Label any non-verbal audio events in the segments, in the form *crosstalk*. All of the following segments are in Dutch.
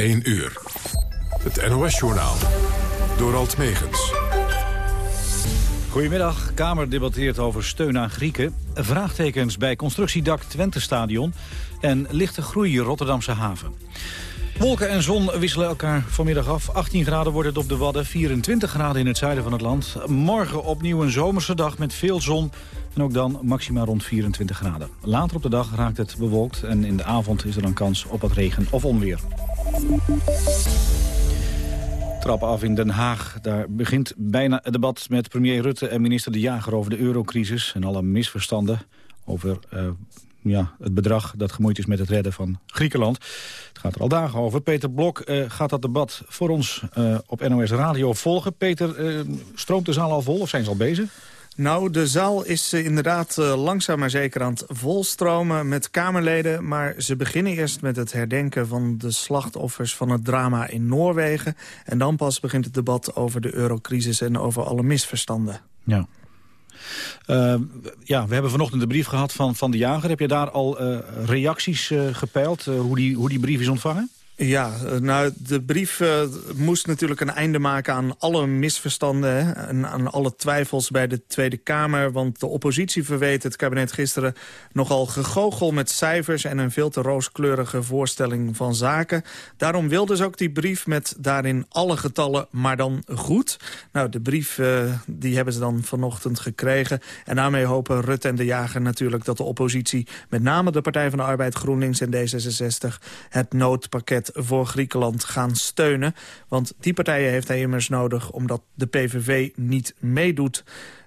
1 uur. Het NOS-journaal. Door Alt Megens. Goedemiddag. Kamer debatteert over steun aan Grieken. Vraagtekens bij constructiedak Twente-stadion. En lichte groei Rotterdamse haven. Wolken en zon wisselen elkaar vanmiddag af. 18 graden wordt het op de Wadden, 24 graden in het zuiden van het land. Morgen opnieuw een zomerse dag met veel zon. En ook dan maximaal rond 24 graden. Later op de dag raakt het bewolkt en in de avond is er dan kans op wat regen of onweer. Trappen af in Den Haag. Daar begint bijna het debat met premier Rutte en minister De Jager over de eurocrisis en alle misverstanden over uh, ja, het bedrag dat gemoeid is met het redden van Griekenland. Het gaat er al dagen over. Peter Blok uh, gaat dat debat voor ons uh, op NOS Radio volgen. Peter, stroomt de zaal al vol of zijn ze al bezig? Nou, de zaal is uh, inderdaad uh, langzaam maar zeker aan het volstromen met Kamerleden. Maar ze beginnen eerst met het herdenken van de slachtoffers van het drama in Noorwegen. En dan pas begint het debat over de eurocrisis en over alle misverstanden. Ja. Uh, ja, we hebben vanochtend de brief gehad van, van de jager. Heb je daar al reacties gepeild, hoe, die, hoe die brief is ontvangen? Ja, eh, nou, de brief uh, moest natuurlijk een einde maken aan alle misverstanden... En aan alle twijfels bij de Tweede Kamer. Want de oppositie verweet het kabinet gisteren nogal gegoochel met cijfers... en een veel te rooskleurige voorstelling van zaken. Daarom wilden ze ook die brief met daarin alle getallen, maar dan goed. Nou, de brief uh, die hebben ze dan vanochtend gekregen. En daarmee hopen Rutte en de Jager natuurlijk dat de oppositie... met name de Partij van de Arbeid, GroenLinks en D66... het noodpakket voor Griekenland gaan steunen. Want die partijen heeft hij immers nodig omdat de PVV niet meedoet...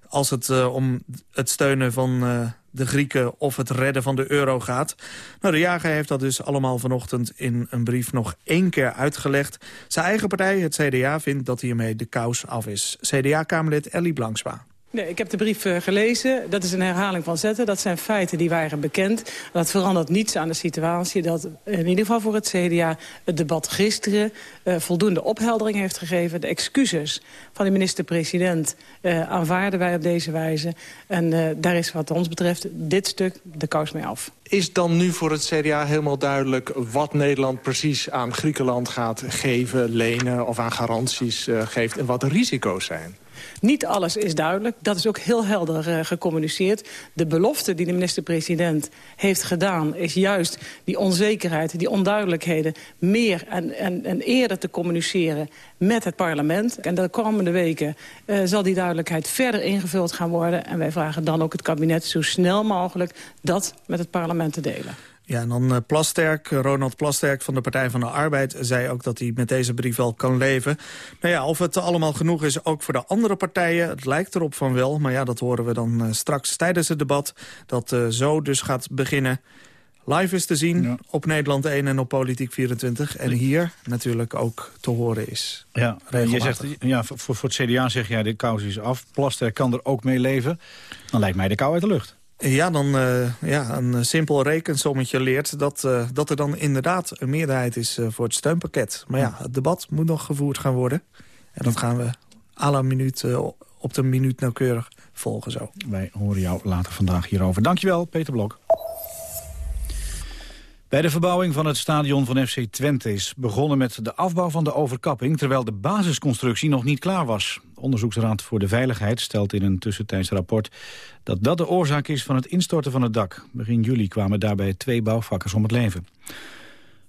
als het uh, om het steunen van uh, de Grieken of het redden van de euro gaat. Nou, de jager heeft dat dus allemaal vanochtend in een brief nog één keer uitgelegd. Zijn eigen partij, het CDA, vindt dat hiermee de kous af is. CDA-Kamerlid Ellie Blanksma. Nee, ik heb de brief uh, gelezen. Dat is een herhaling van zetten. Dat zijn feiten die waren bekend. Dat verandert niets aan de situatie. Dat in ieder geval voor het CDA het debat gisteren uh, voldoende opheldering heeft gegeven. De excuses van de minister-president uh, aanvaarden wij op deze wijze. En daar is wat ons betreft dit stuk de kous mee af. Is dan nu voor het CDA helemaal duidelijk wat Nederland precies aan Griekenland gaat geven, lenen of aan garanties geeft en wat de risico's zijn? Niet alles is duidelijk. Dat is ook heel helder uh, gecommuniceerd. De belofte die de minister-president heeft gedaan... is juist die onzekerheid, die onduidelijkheden... meer en, en, en eerder te communiceren met het parlement. En de komende weken uh, zal die duidelijkheid verder ingevuld gaan worden. En wij vragen dan ook het kabinet zo snel mogelijk... dat met het parlement te delen. Ja, en dan uh, Plasterk, Ronald Plasterk van de Partij van de Arbeid... zei ook dat hij met deze brief wel kan leven. Nou ja, of het allemaal genoeg is, ook voor de andere partijen... het lijkt erop van wel, maar ja, dat horen we dan uh, straks tijdens het debat... dat uh, zo dus gaat beginnen. Live is te zien ja. op Nederland 1 en op Politiek 24. En hier natuurlijk ook te horen is. Ja, je zegt, ja voor, voor het CDA zeg jij, de kous is af. Plasterk kan er ook mee leven. Dan lijkt mij de kou uit de lucht. Ja, dan uh, ja, een simpel rekensommetje leert dat, uh, dat er dan inderdaad een meerderheid is uh, voor het steunpakket. Maar ja, het debat moet nog gevoerd gaan worden. En dat gaan we la minuut, op de minuut nauwkeurig volgen zo. Wij horen jou later vandaag hierover. Dankjewel, Peter Blok. Bij de verbouwing van het stadion van FC Twente is begonnen met de afbouw van de overkapping... terwijl de basisconstructie nog niet klaar was. De Onderzoeksraad voor de Veiligheid stelt in een tussentijds rapport... dat dat de oorzaak is van het instorten van het dak. Begin juli kwamen daarbij twee bouwvakkers om het leven.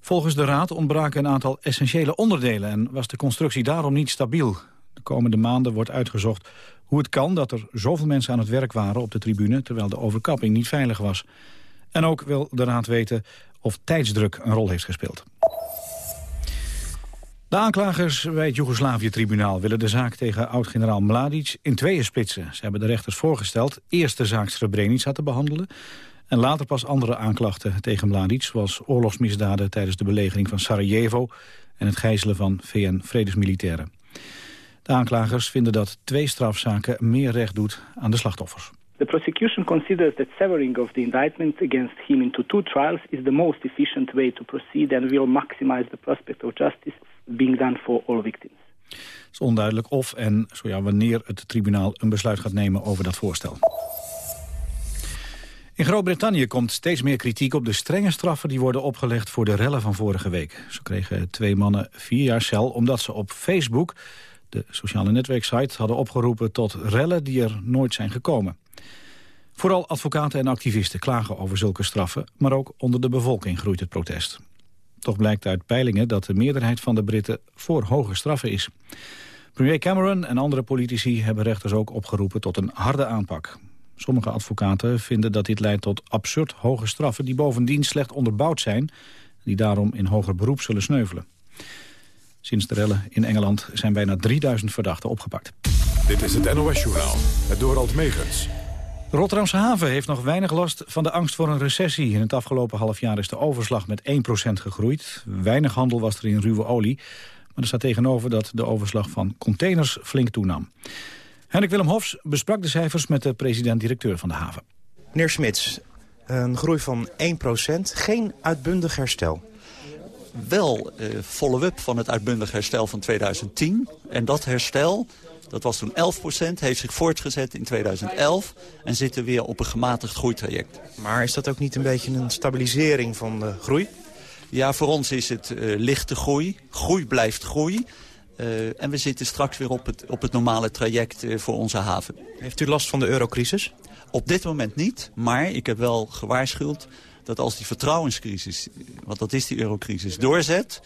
Volgens de raad ontbraken een aantal essentiële onderdelen... en was de constructie daarom niet stabiel. De komende maanden wordt uitgezocht hoe het kan dat er zoveel mensen aan het werk waren op de tribune... terwijl de overkapping niet veilig was. En ook wil de raad weten of tijdsdruk een rol heeft gespeeld. De aanklagers bij het Joegoslavië-tribunaal willen de zaak tegen oud-generaal Mladic in tweeën splitsen. Ze hebben de rechters voorgesteld eerst de zaak Srebrenica te behandelen en later pas andere aanklachten tegen Mladic, zoals oorlogsmisdaden tijdens de belegering van Sarajevo en het gijzelen van VN-vredesmilitairen. De aanklagers vinden dat twee strafzaken meer recht doet aan de slachtoffers. The prosecution considers that severing of the indictment against him into two trials is the most efficient way to proceed and will maximize the prospect of justice being done for all victims. Het is onduidelijk of en zo ja, wanneer het tribunaal een besluit gaat nemen over dat voorstel. In Groot-Brittannië komt steeds meer kritiek op de strenge straffen die worden opgelegd voor de rellen van vorige week. Zo kregen twee mannen vier jaar cel omdat ze op Facebook, de sociale netwerksite, hadden opgeroepen tot rellen die er nooit zijn gekomen. Vooral advocaten en activisten klagen over zulke straffen, maar ook onder de bevolking groeit het protest. Toch blijkt uit peilingen dat de meerderheid van de Britten voor hoge straffen is. Premier Cameron en andere politici hebben rechters ook opgeroepen tot een harde aanpak. Sommige advocaten vinden dat dit leidt tot absurd hoge straffen... die bovendien slecht onderbouwd zijn... die daarom in hoger beroep zullen sneuvelen. Sinds de rellen in Engeland zijn bijna 3000 verdachten opgepakt. Dit is het NOS-journaal, het Dorald Megens. De Rotterdamse haven heeft nog weinig last van de angst voor een recessie. In het afgelopen half jaar is de overslag met 1% gegroeid. Weinig handel was er in ruwe olie. Maar er staat tegenover dat de overslag van containers flink toenam. Henrik Willem Hofs besprak de cijfers met de president-directeur van de haven. Meneer Smits, een groei van 1%, geen uitbundig herstel. Wel uh, follow-up van het uitbundig herstel van 2010. En dat herstel, dat was toen 11%, heeft zich voortgezet in 2011... en zitten weer op een gematigd groeitraject. Maar is dat ook niet een beetje een stabilisering van de groei? Ja, voor ons is het uh, lichte groei. Groei blijft groei. Uh, en we zitten straks weer op het, op het normale traject uh, voor onze haven. Heeft u last van de eurocrisis? Op dit moment niet, maar ik heb wel gewaarschuwd dat als die vertrouwenscrisis, want dat is die eurocrisis, doorzet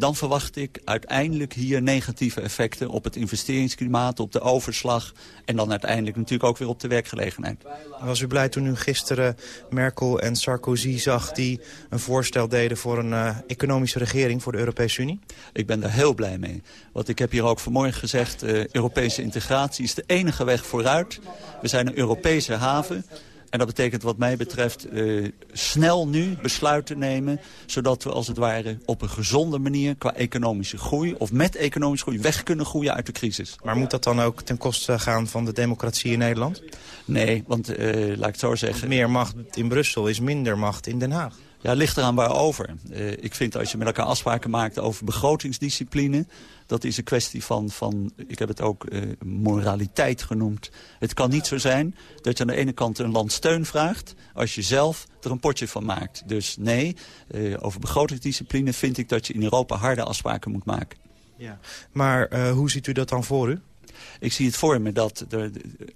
dan verwacht ik uiteindelijk hier negatieve effecten op het investeringsklimaat, op de overslag en dan uiteindelijk natuurlijk ook weer op de werkgelegenheid. Was u blij toen u gisteren Merkel en Sarkozy zag die een voorstel deden voor een uh, economische regering voor de Europese Unie? Ik ben daar heel blij mee. Want ik heb hier ook vanmorgen gezegd, uh, Europese integratie is de enige weg vooruit. We zijn een Europese haven. En dat betekent wat mij betreft uh, snel nu besluiten nemen... zodat we als het ware op een gezonde manier qua economische groei... of met economische groei weg kunnen groeien uit de crisis. Maar moet dat dan ook ten koste gaan van de democratie in Nederland? Nee, want uh, laat ik het zo zeggen... meer macht in Brussel is minder macht in Den Haag. Ja, ligt eraan waarover. Uh, ik vind als je met elkaar afspraken maakt over begrotingsdiscipline... dat is een kwestie van, van ik heb het ook uh, moraliteit genoemd. Het kan niet zo zijn dat je aan de ene kant een land steun vraagt... als je zelf er een potje van maakt. Dus nee, uh, over begrotingsdiscipline vind ik dat je in Europa harde afspraken moet maken. Ja. Maar hoe ziet u dat dan voor u? Ik zie het voor me dat er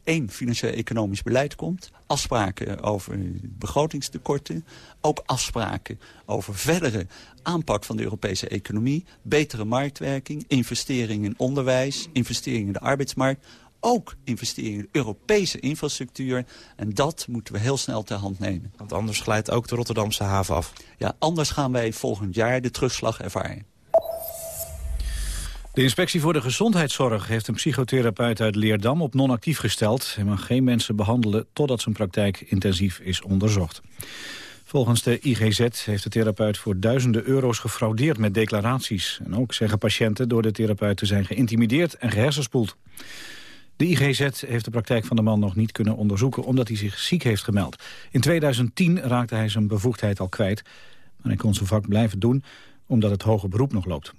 één financieel-economisch beleid komt. Afspraken over begrotingstekorten. Ook afspraken over verdere aanpak van de Europese economie. Betere marktwerking, investeringen in onderwijs, investeringen in de arbeidsmarkt. Ook investeringen in Europese infrastructuur. En dat moeten we heel snel ter hand nemen. Want anders glijdt ook de Rotterdamse haven af. Ja, anders gaan wij volgend jaar de terugslag ervaren. De inspectie voor de gezondheidszorg heeft een psychotherapeut uit Leerdam op non-actief gesteld. Hij mag geen mensen behandelen totdat zijn praktijk intensief is onderzocht. Volgens de IGZ heeft de therapeut voor duizenden euro's gefraudeerd met declaraties. En ook zeggen patiënten door de therapeut te zijn geïntimideerd en gehersenspoeld. De IGZ heeft de praktijk van de man nog niet kunnen onderzoeken omdat hij zich ziek heeft gemeld. In 2010 raakte hij zijn bevoegdheid al kwijt, maar hij kon zijn vak blijven doen omdat het hoge beroep nog loopt.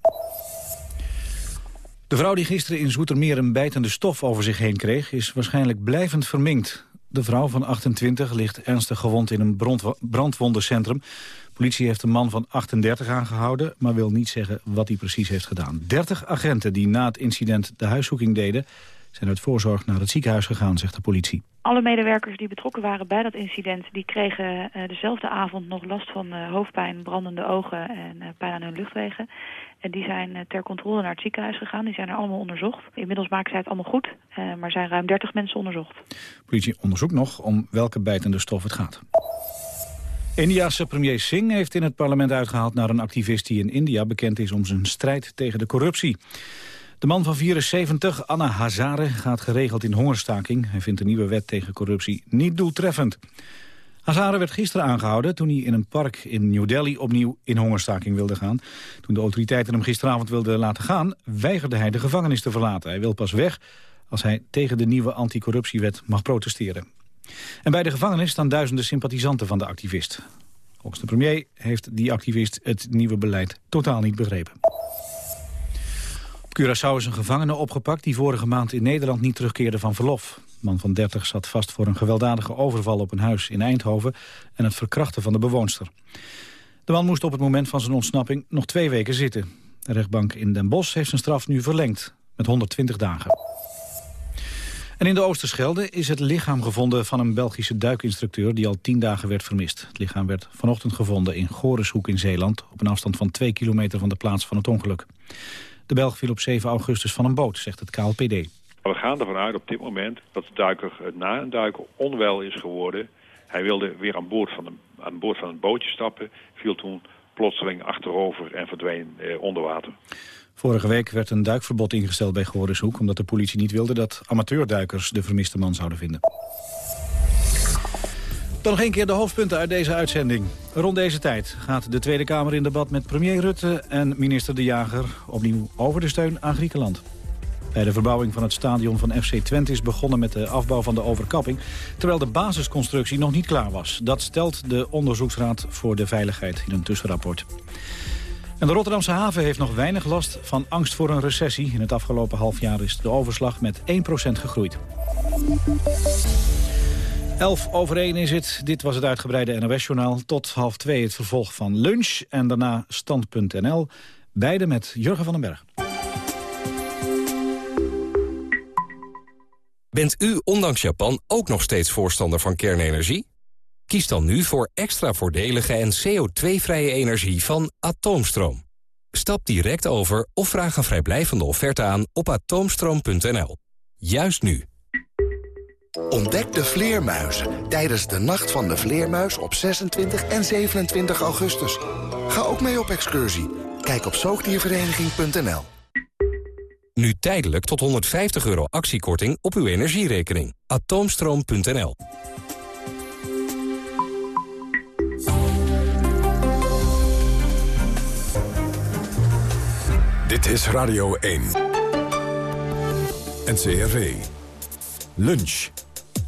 De vrouw die gisteren in Zoetermeer een bijtende stof over zich heen kreeg... is waarschijnlijk blijvend verminkt. De vrouw van 28 ligt ernstig gewond in een brandwondencentrum. Politie heeft een man van 38 aangehouden... maar wil niet zeggen wat hij precies heeft gedaan. 30 agenten die na het incident de huiszoeking deden... zijn uit voorzorg naar het ziekenhuis gegaan, zegt de politie. Alle medewerkers die betrokken waren bij dat incident... die kregen uh, dezelfde avond nog last van uh, hoofdpijn, brandende ogen en uh, pijn aan hun luchtwegen. En die zijn ter controle naar het ziekenhuis gegaan. Die zijn er allemaal onderzocht. Inmiddels maken zij het allemaal goed. maar zijn ruim 30 mensen onderzocht. Politie onderzoekt nog om welke bijtende stof het gaat. Indiase premier Singh heeft in het parlement uitgehaald naar een activist die in India bekend is om zijn strijd tegen de corruptie. De man van 74, Anna Hazare, gaat geregeld in hongerstaking. Hij vindt de nieuwe wet tegen corruptie niet doeltreffend. Hazare werd gisteren aangehouden toen hij in een park in New Delhi opnieuw in hongerstaking wilde gaan. Toen de autoriteiten hem gisteravond wilden laten gaan, weigerde hij de gevangenis te verlaten. Hij wil pas weg als hij tegen de nieuwe anticorruptiewet mag protesteren. En bij de gevangenis staan duizenden sympathisanten van de activist. Volgens de premier heeft die activist het nieuwe beleid totaal niet begrepen. Curaçao is een gevangene opgepakt die vorige maand in Nederland niet terugkeerde van verlof. man van 30 zat vast voor een gewelddadige overval op een huis in Eindhoven... en het verkrachten van de bewoonster. De man moest op het moment van zijn ontsnapping nog twee weken zitten. De rechtbank in Den Bosch heeft zijn straf nu verlengd met 120 dagen. En in de Oosterschelde is het lichaam gevonden van een Belgische duikinstructeur die al tien dagen werd vermist. Het lichaam werd vanochtend gevonden in Goreshoek in Zeeland, op een afstand van twee kilometer van de plaats van het ongeluk. De Belg viel op 7 augustus van een boot, zegt het KLPD. We gaan ervan uit op dit moment dat de duiker na een duiker onwel is geworden. Hij wilde weer aan boord van een, aan boord van een bootje stappen, viel toen plotseling achterover en verdween eh, onder water. Vorige week werd een duikverbod ingesteld bij Gorishoek... omdat de politie niet wilde dat amateurduikers de vermiste man zouden vinden. Dan nog een keer de hoofdpunten uit deze uitzending. Rond deze tijd gaat de Tweede Kamer in debat met premier Rutte en minister De Jager... opnieuw over de steun aan Griekenland. Bij de verbouwing van het stadion van FC Twente is begonnen met de afbouw van de overkapping... terwijl de basisconstructie nog niet klaar was. Dat stelt de Onderzoeksraad voor de Veiligheid in een tussenrapport. En de Rotterdamse haven heeft nog weinig last van angst voor een recessie. In het afgelopen half jaar is de overslag met 1% gegroeid. 11 over 1 is het. Dit was het uitgebreide NOS-journaal. Tot half 2 het vervolg van lunch en daarna stand.nl. Beide met Jurgen van den Berg. Bent u ondanks Japan ook nog steeds voorstander van kernenergie? Kies dan nu voor extra voordelige en CO2-vrije energie van Atoomstroom. Stap direct over of vraag een vrijblijvende offerte aan op atoomstroom.nl. Juist nu. Ontdek de vleermuizen tijdens de Nacht van de Vleermuis op 26 en 27 augustus. Ga ook mee op excursie. Kijk op zoogdiervereniging.nl. Nu tijdelijk tot 150 euro actiekorting op uw energierekening. Atoomstroom.nl Dit is Radio 1. NCRV. Lunch.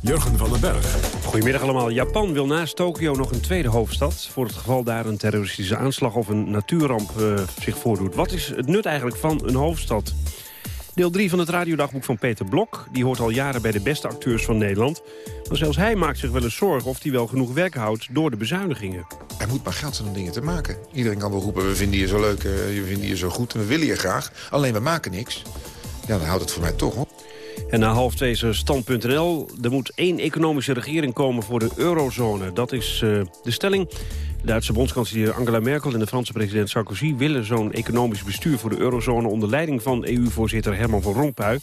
Jurgen van den Berg. Goedemiddag allemaal. Japan wil naast Tokio nog een tweede hoofdstad... voor het geval daar een terroristische aanslag of een natuurramp uh, zich voordoet. Wat is het nut eigenlijk van een hoofdstad? Deel 3 van het radiodagboek van Peter Blok. Die hoort al jaren bij de beste acteurs van Nederland. Maar zelfs hij maakt zich wel eens zorgen of hij wel genoeg werk houdt door de bezuinigingen. Er moet maar geld zijn om dingen te maken. Iedereen kan wel roepen, we vinden je zo leuk, uh, we vinden je zo goed en we willen je graag. Alleen we maken niks. Ja, dan houdt het voor mij toch op. En na half twee is stand.nl. Er moet één economische regering komen voor de eurozone. Dat is uh, de stelling. De Duitse bondskanselier Angela Merkel en de Franse president Sarkozy... willen zo'n economisch bestuur voor de eurozone... onder leiding van EU-voorzitter Herman van Rompuy.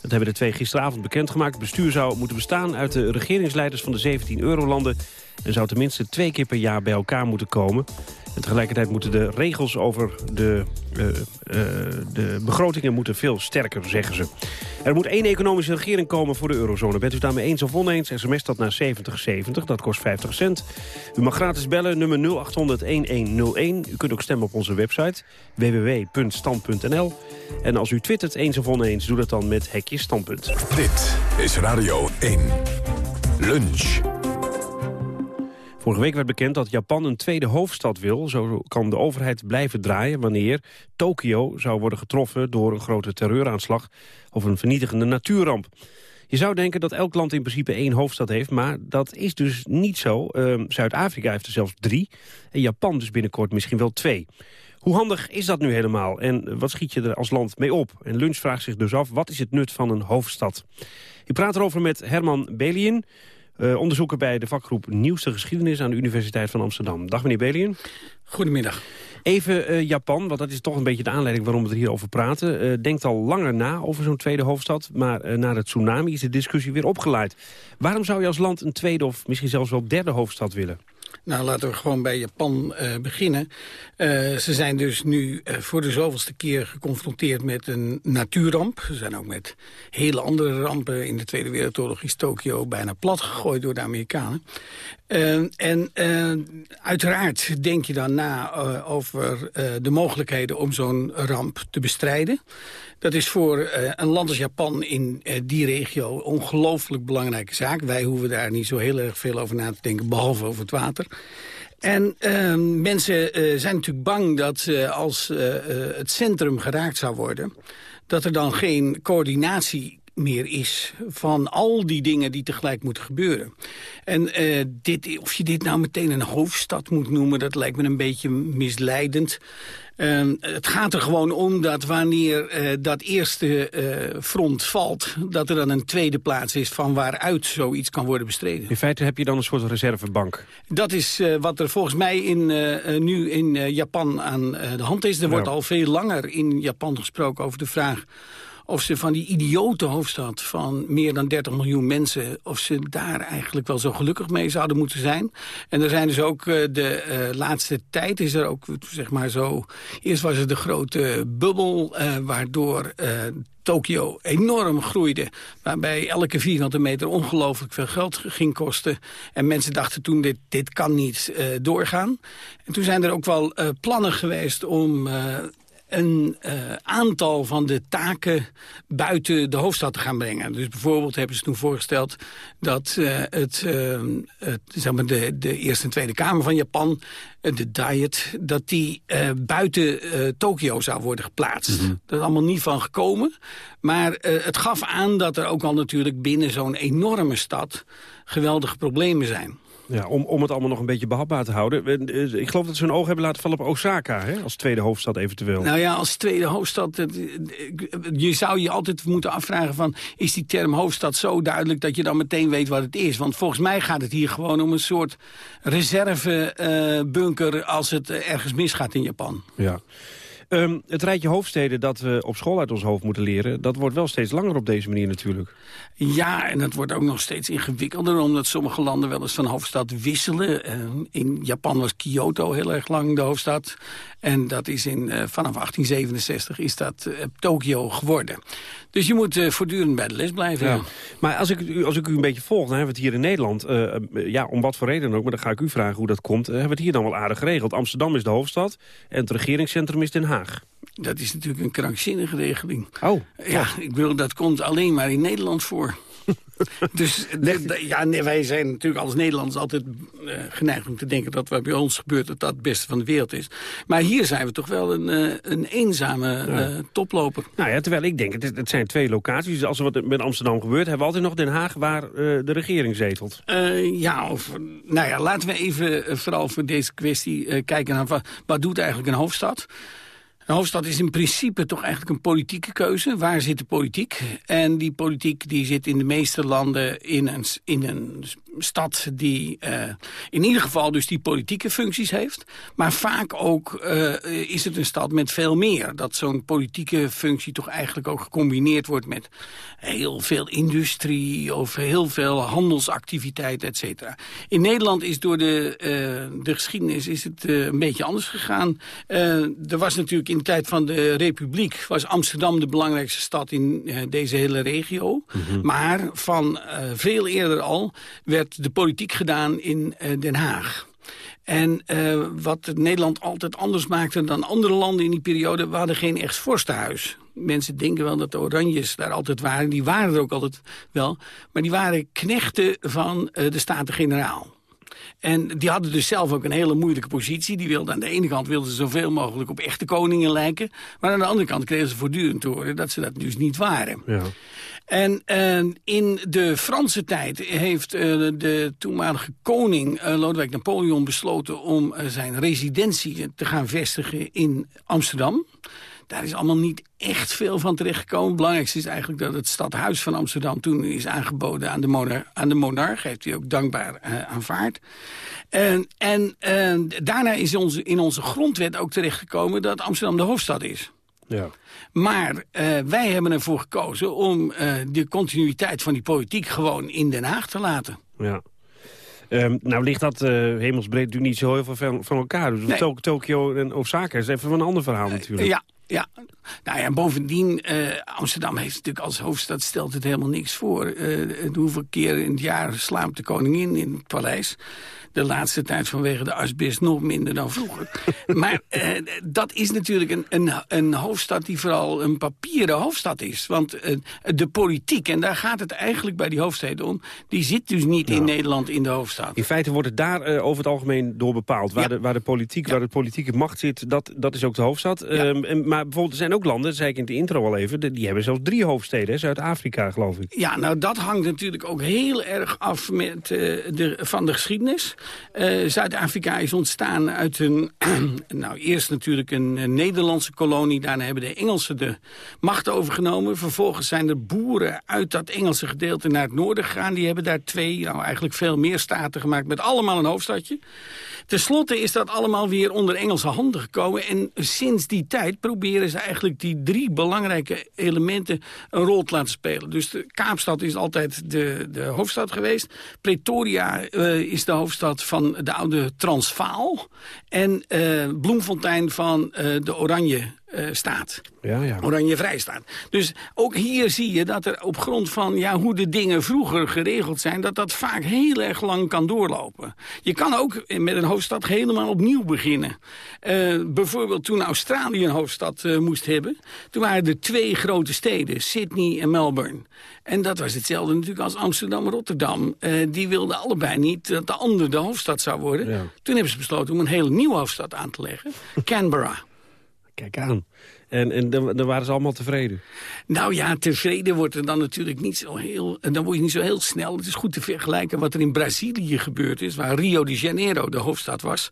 Dat hebben de twee gisteravond bekendgemaakt. Het bestuur zou moeten bestaan uit de regeringsleiders van de 17 eurolanden... en zou tenminste twee keer per jaar bij elkaar moeten komen. Tegelijkertijd moeten de regels over de, uh, uh, de begrotingen moeten veel sterker, zeggen ze. Er moet één economische regering komen voor de eurozone. Bent u daarmee eens of oneens? SMS dat naar 7070, dat kost 50 cent. U mag gratis bellen, nummer 0800-1101. U kunt ook stemmen op onze website, www.stand.nl. En als u twittert eens of oneens, doe dat dan met hekje standpunt. Dit is Radio 1. Lunch. Vorige week werd bekend dat Japan een tweede hoofdstad wil. Zo kan de overheid blijven draaien wanneer Tokio zou worden getroffen... door een grote terreuraanslag of een vernietigende natuurramp. Je zou denken dat elk land in principe één hoofdstad heeft... maar dat is dus niet zo. Uh, Zuid-Afrika heeft er zelfs drie. En Japan dus binnenkort misschien wel twee. Hoe handig is dat nu helemaal? En wat schiet je er als land mee op? En Lunch vraagt zich dus af, wat is het nut van een hoofdstad? Ik praat erover met Herman Belien... Uh, onderzoeker bij de vakgroep Nieuwste Geschiedenis aan de Universiteit van Amsterdam. Dag meneer Belien. Goedemiddag. Even uh, Japan, want dat is toch een beetje de aanleiding waarom we er hier over praten. Uh, denkt al langer na over zo'n tweede hoofdstad, maar na het tsunami is de discussie weer opgeleid. Waarom zou je als land een tweede of misschien zelfs wel derde hoofdstad willen? Nou, laten we gewoon bij Japan uh, beginnen. Uh, ze zijn dus nu uh, voor de zoveelste keer geconfronteerd met een natuurramp. Ze zijn ook met hele andere rampen. In de Tweede Wereldoorlog is Tokio bijna plat gegooid door de Amerikanen. en uiteraard denk je dan na over de mogelijkheden om zo'n ramp te bestrijden. Dat is voor uh, een land als Japan in uh, die regio ongelooflijk belangrijke zaak. Wij hoeven daar niet zo heel erg veel over na te denken, behalve over het water. En uh, mensen zijn natuurlijk bang dat als het centrum geraakt zou worden... dat er dan geen coördinatie meer is van al die dingen die tegelijk moeten gebeuren. En dit, of je dit nou meteen een hoofdstad moet noemen, dat lijkt me een beetje misleidend. Uh, het gaat er gewoon om dat wanneer uh, dat eerste uh, front valt... dat er dan een tweede plaats is van waaruit zoiets kan worden bestreden. In feite heb je dan een soort reservebank. Dat is wat er volgens mij in, nu in Japan aan de hand is. Er ja. wordt al veel langer in Japan gesproken over de vraag of ze van die idiote hoofdstad van meer dan 30 miljoen mensen... of ze daar eigenlijk wel zo gelukkig mee zouden moeten zijn. En er zijn dus ook uh, de uh, laatste tijd is er ook, zeg maar zo... Eerst was het de grote bubbel, uh, waardoor... Tokio enorm groeide. Waarbij elke vierkante meter ongelooflijk veel geld ging kosten. En mensen dachten toen, dit, dit kan niet doorgaan. En toen zijn er ook wel plannen geweest om een uh, aantal van de taken buiten de hoofdstad te gaan brengen. Dus bijvoorbeeld hebben ze toen voorgesteld dat uh, het, uh, het, zeg maar de, de Eerste en Tweede Kamer van Japan, de Diet, dat die buiten Tokio zou worden geplaatst. Mm -hmm. Dat is allemaal niet van gekomen. Maar het gaf aan dat er ook al natuurlijk binnen zo'n enorme stad geweldige problemen zijn. Ja, om, om het allemaal nog een beetje behapbaar te houden. Ik geloof dat ze hun oog hebben laten vallen op Osaka, hè? als tweede hoofdstad eventueel. Nou ja, als tweede hoofdstad... Je zou je altijd moeten afvragen van... is die term hoofdstad zo duidelijk dat je dan meteen weet wat het is? Want volgens mij gaat het hier gewoon om een soort reservebunker... Uh, als het ergens misgaat in Japan. Ja. Um, het rijtje hoofdsteden dat we op school uit ons hoofd moeten leren... dat wordt wel steeds langer op deze manier natuurlijk. Ja, en het wordt ook nog steeds ingewikkelder... omdat sommige landen wel eens van hoofdstad wisselen. Uh, in Japan was Kyoto heel erg lang de hoofdstad. En dat is in, uh, vanaf 1867 is dat uh, Tokio geworden. Dus je moet voortdurend bij de les blijven. Ja. Maar als ik, als ik u een beetje volg, dan hebben we het hier in Nederland... ja, om wat voor reden ook, maar dan ga ik u vragen hoe dat komt... hebben we het hier dan wel aardig geregeld. Amsterdam is de hoofdstad en het regeringscentrum is Den Haag. Dat is natuurlijk een krankzinnige regeling. Oh. Ja, ik bedoel, dat komt alleen maar in Nederland voor. *laughs* dus ja, nee, wij zijn natuurlijk als Nederlanders altijd uh, geneigd om te denken... dat wat bij ons gebeurt, dat dat het beste van de wereld is. Maar hier zijn we toch wel een, uh, een eenzame uh, toploper. Nou ja, terwijl ik denk, het, het, zijn twee locaties. Dus als er wat met Amsterdam gebeurt, hebben we altijd nog Den Haag... waar de regering zetelt. ja, of, nou ja, laten we even vooral voor deze kwestie kijken naar... Wat, wat doet eigenlijk een hoofdstad... De hoofdstad is in principe toch eigenlijk een politieke keuze. Waar zit de politiek? En die politiek die zit in de meeste landen in een, in een stad die uh, in ieder geval dus die politieke functies heeft. Maar vaak ook uh, is het een stad met veel meer. Dat zo'n politieke functie toch eigenlijk ook gecombineerd wordt met heel veel industrie of heel veel handelsactiviteit, et cetera. In Nederland is door de, uh, de geschiedenis is het een beetje anders gegaan. er was natuurlijk in de tijd van de Republiek was Amsterdam de belangrijkste stad in deze hele regio. Mm -hmm. Maar van veel eerder al werd de politiek gedaan in uh, Den Haag. En uh, wat Nederland altijd anders maakte dan andere landen in die periode... we hadden geen echt vorstenhuis. Mensen denken wel dat de Oranjes daar altijd waren. Die waren er ook altijd wel. Maar die waren knechten van uh, de Staten-Generaal. En die hadden dus zelf ook een hele moeilijke positie. Die wilden aan de ene kant wilden ze zoveel mogelijk op echte koningen lijken. Maar aan de andere kant kregen ze voortdurend te horen dat ze dat dus niet waren. Ja. En in de Franse tijd heeft uh, de toenmalige koning uh, Lodewijk Napoleon besloten om zijn residentie te gaan vestigen in Amsterdam. Daar is allemaal niet echt veel van terechtgekomen. Het belangrijkste is eigenlijk dat het stadhuis van Amsterdam toen is aangeboden aan de, monar aan de monarch. Heeft hij ook dankbaar aanvaard. En, en daarna is onze, in onze grondwet ook terechtgekomen dat Amsterdam de hoofdstad is. Ja. Maar uh, wij hebben ervoor gekozen om uh, de continuïteit van die politiek gewoon in Den Haag te laten. Ja. Um, nou ligt dat uh, hemelsbreed natuurlijk niet zo heel veel van, van elkaar. Dus nee. Tokio en Osaka is even een ander verhaal natuurlijk. ja, ja, nou ja, bovendien, uh, Amsterdam heeft natuurlijk als hoofdstad stelt het helemaal niks voor. Uh, hoeveel keer in het jaar slaapt de koningin in het paleis de laatste tijd vanwege de asbest nog minder dan vroeger. *laughs* maar uh, dat is natuurlijk een, een, een, hoofdstad die vooral een papieren hoofdstad is. Want uh, de politiek, en daar gaat het eigenlijk bij die hoofdsteden om... die zit dus niet in Nederland in de hoofdstad. In feite wordt het daar uh, over het algemeen door bepaald. Waar, ja. de, waar, de politiek, ja. waar de politieke macht zit, dat, dat is ook de hoofdstad. Um, en, maar maar bijvoorbeeld er zijn ook landen, dat zei ik in de intro al even... die hebben zelfs drie hoofdsteden, Zuid-Afrika geloof ik. Ja, nou dat hangt natuurlijk ook heel erg af met, de, van de geschiedenis. Zuid-Afrika is ontstaan uit een... *clears throat* nou, eerst natuurlijk een, Nederlandse kolonie. Daarna hebben de Engelsen de macht overgenomen. Vervolgens zijn er boeren uit dat Engelse gedeelte naar het noorden gegaan. Die hebben daar twee, nou eigenlijk veel meer staten gemaakt... met allemaal een hoofdstadje. Ten slotte is dat allemaal weer onder Engelse handen gekomen. En sinds die tijd proberen ze eigenlijk die drie belangrijke elementen een rol te laten spelen. Dus de Kaapstad is altijd de, de hoofdstad geweest. Pretoria uh, is de hoofdstad van de oude Transvaal. En uh, Bloemfontein van uh, de Oranje uh, staat. Ja, ja. Oranje vrijstaat. Dus ook hier zie je dat er op grond van ja, hoe de dingen vroeger geregeld zijn... dat dat vaak heel erg lang kan doorlopen. Je kan ook met een hoofdstad helemaal opnieuw beginnen. Uh, bijvoorbeeld toen Australië een hoofdstad uh, moest hebben... toen waren er twee grote steden, Sydney en Melbourne. En dat was hetzelfde natuurlijk als Amsterdam en Rotterdam. die wilden allebei niet dat de ander de hoofdstad zou worden. Ja. Toen hebben ze besloten om een hele nieuwe hoofdstad aan te leggen. *laughs* Canberra. Kijk aan. En, en dan, waren ze allemaal tevreden? Nou ja, tevreden wordt er dan natuurlijk niet zo heel... dan word je niet zo heel snel. Het is goed te vergelijken wat er in Brazilië gebeurd is... waar Rio de Janeiro de hoofdstad was.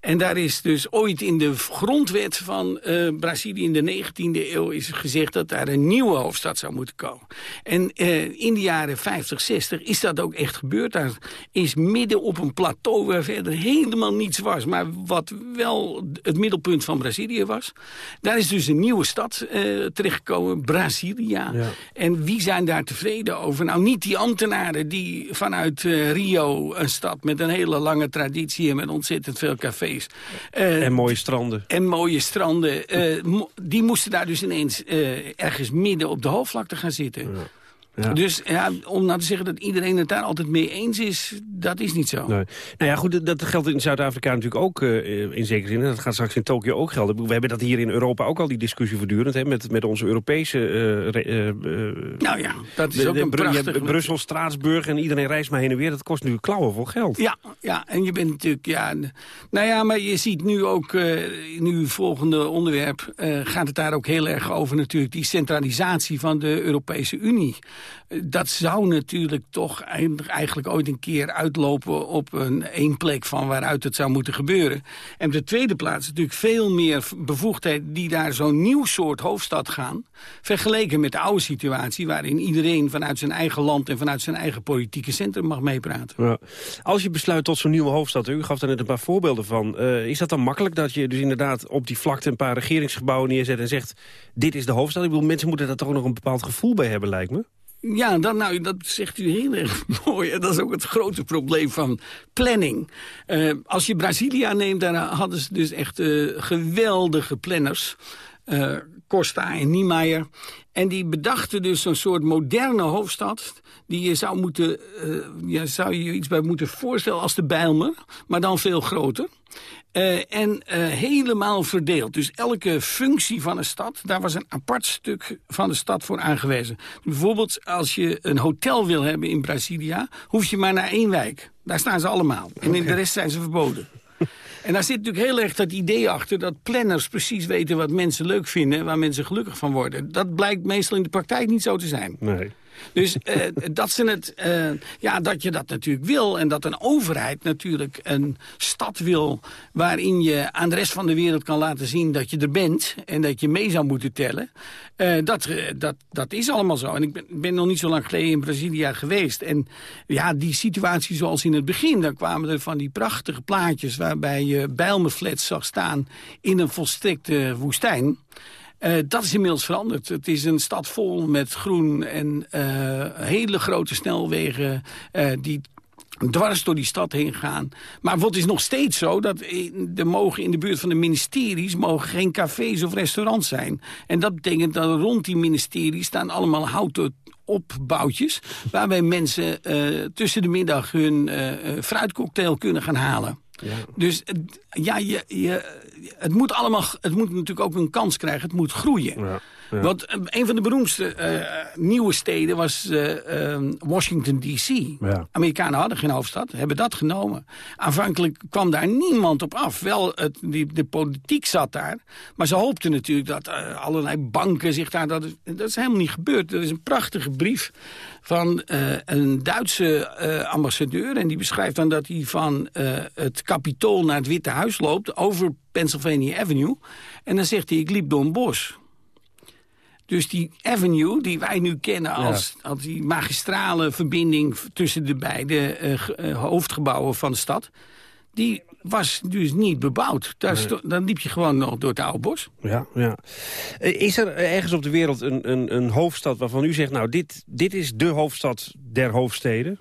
En daar is dus ooit in de grondwet van uh, Brazilië in de 19e eeuw... is gezegd dat daar een nieuwe hoofdstad zou moeten komen. En uh, in de jaren 50, 60 is dat ook echt gebeurd. Daar is midden op een plateau waar verder helemaal niets was... maar wat wel het middelpunt van Brazilië was. Daar is dus een nieuwe stad uh, terechtgekomen, Brasilia. Ja. En wie zijn daar tevreden over? Nou, niet die ambtenaren die vanuit uh, Rio, een stad met een hele lange traditie... en met ontzettend veel cafés. Uh, en mooie stranden. En mooie stranden. die moesten daar dus ineens ergens midden op de hoofdvlakte gaan zitten. Ja. Ja. Dus ja, om nou te zeggen dat iedereen het daar altijd mee eens is, dat is niet zo. Nee. Nou ja, goed, dat geldt in Zuid-Afrika natuurlijk ook uh, in zekere zin. En dat gaat straks in Tokio ook gelden. We hebben dat hier in Europa ook al, die discussie voortdurend... Hè, met, met onze Europese... Uh, uh, nou ja, dat is ook een prachtig... Brussel, Straatsburg en iedereen reist maar heen en weer. Dat kost nu klauwen voor geld. Ja, ja, en je bent natuurlijk... Ja, nou ja, maar je ziet nu ook, nu volgende onderwerp... gaat het daar ook heel erg over natuurlijk... die centralisatie van de Europese Unie dat zou natuurlijk toch eigenlijk ooit een keer uitlopen op een één plek van waaruit het zou moeten gebeuren. En op de tweede plaats natuurlijk veel meer bevoegdheden die daar zo'n nieuw soort hoofdstad gaan, vergeleken met de oude situatie waarin iedereen vanuit zijn eigen land en vanuit zijn eigen politieke centrum mag meepraten. Ja. Als je besluit tot zo'n nieuwe hoofdstad, u gaf daar net een paar voorbeelden van, uh, is dat dan makkelijk dat je dus inderdaad op die vlakte een paar regeringsgebouwen neerzet en zegt, dit is de hoofdstad? Ik bedoel, mensen moeten daar toch nog een bepaald gevoel bij hebben, lijkt me. Ja, dat, nou, dat zegt u heel erg *laughs* mooi. En dat is ook het grote probleem van planning. Uh, als je Brazilia neemt, daar hadden ze dus echt uh, geweldige planners. Uh, Costa en Niemeyer. En die bedachten dus een soort moderne hoofdstad... die je zou, moeten, ja, zou je iets bij moeten voorstellen als de Bijlmer... maar dan veel groter. Uh, en uh, helemaal verdeeld. Dus elke functie van een stad, daar was een apart stuk van de stad voor aangewezen. Bijvoorbeeld als je een hotel wil hebben in Brasilia... hoef je maar naar één wijk. Daar staan ze allemaal. En in de rest zijn ze verboden. *laughs* En daar zit natuurlijk heel erg dat idee achter... dat planners precies weten wat mensen leuk vinden... waar mensen gelukkig van worden. Dat blijkt meestal in de praktijk niet zo te zijn. Nee. Dus uh, dat, ze het, uh, ja, dat je dat natuurlijk wil en dat een overheid natuurlijk een stad wil... waarin je aan de rest van de wereld kan laten zien dat je er bent... en dat je mee zou moeten tellen. Uh, dat, dat, dat is allemaal zo. En ik ben, ben nog niet zo lang geleden in Brazilia geweest. En ja, die situatie zoals in het begin... dan kwamen er van die prachtige plaatjes waarbij je bijlmerflats zag staan... in een volstrekte woestijn... Uh, dat is inmiddels veranderd. Het is een stad vol met groen en uh, hele grote snelwegen uh, die dwars door die stad heen gaan. Maar wat is nog steeds zo, dat er mogen in de buurt van de ministeries... mogen geen cafés of restaurants zijn. En dat betekent dat rond die ministeries staan allemaal houten opbouwtjes... waarbij mensen tussen de middag hun fruitcocktail kunnen gaan halen. Ja. Dus ja, je, je, het moet allemaal, het moet natuurlijk ook een kans krijgen. Het moet groeien. Ja. Want eh, een van de beroemdste uh, nieuwe steden was uh, Washington D.C. Ja. Amerikanen hadden geen hoofdstad, hebben dat genomen. Aanvankelijk kwam daar niemand op af. Wel, het, die, de politiek zat daar. Maar ze hoopten natuurlijk dat allerlei banken zich daar... Dat, dat is helemaal niet gebeurd. Er is een prachtige brief van een Duitse ambassadeur. En die beschrijft dan dat hij van het Capitool naar het Witte Huis loopt... over Pennsylvania Avenue. En dan zegt hij, ik liep door een bos. Dus die avenue die wij nu kennen als, als die magistrale verbinding... tussen de beide uh, hoofdgebouwen van de stad... die was dus niet bebouwd. Daar Dan liep je gewoon nog door het oude bos. Ja, ja. Eh, is er ergens op de wereld een, een, een hoofdstad waarvan u zegt... nou, dit, dit is de hoofdstad der hoofdsteden?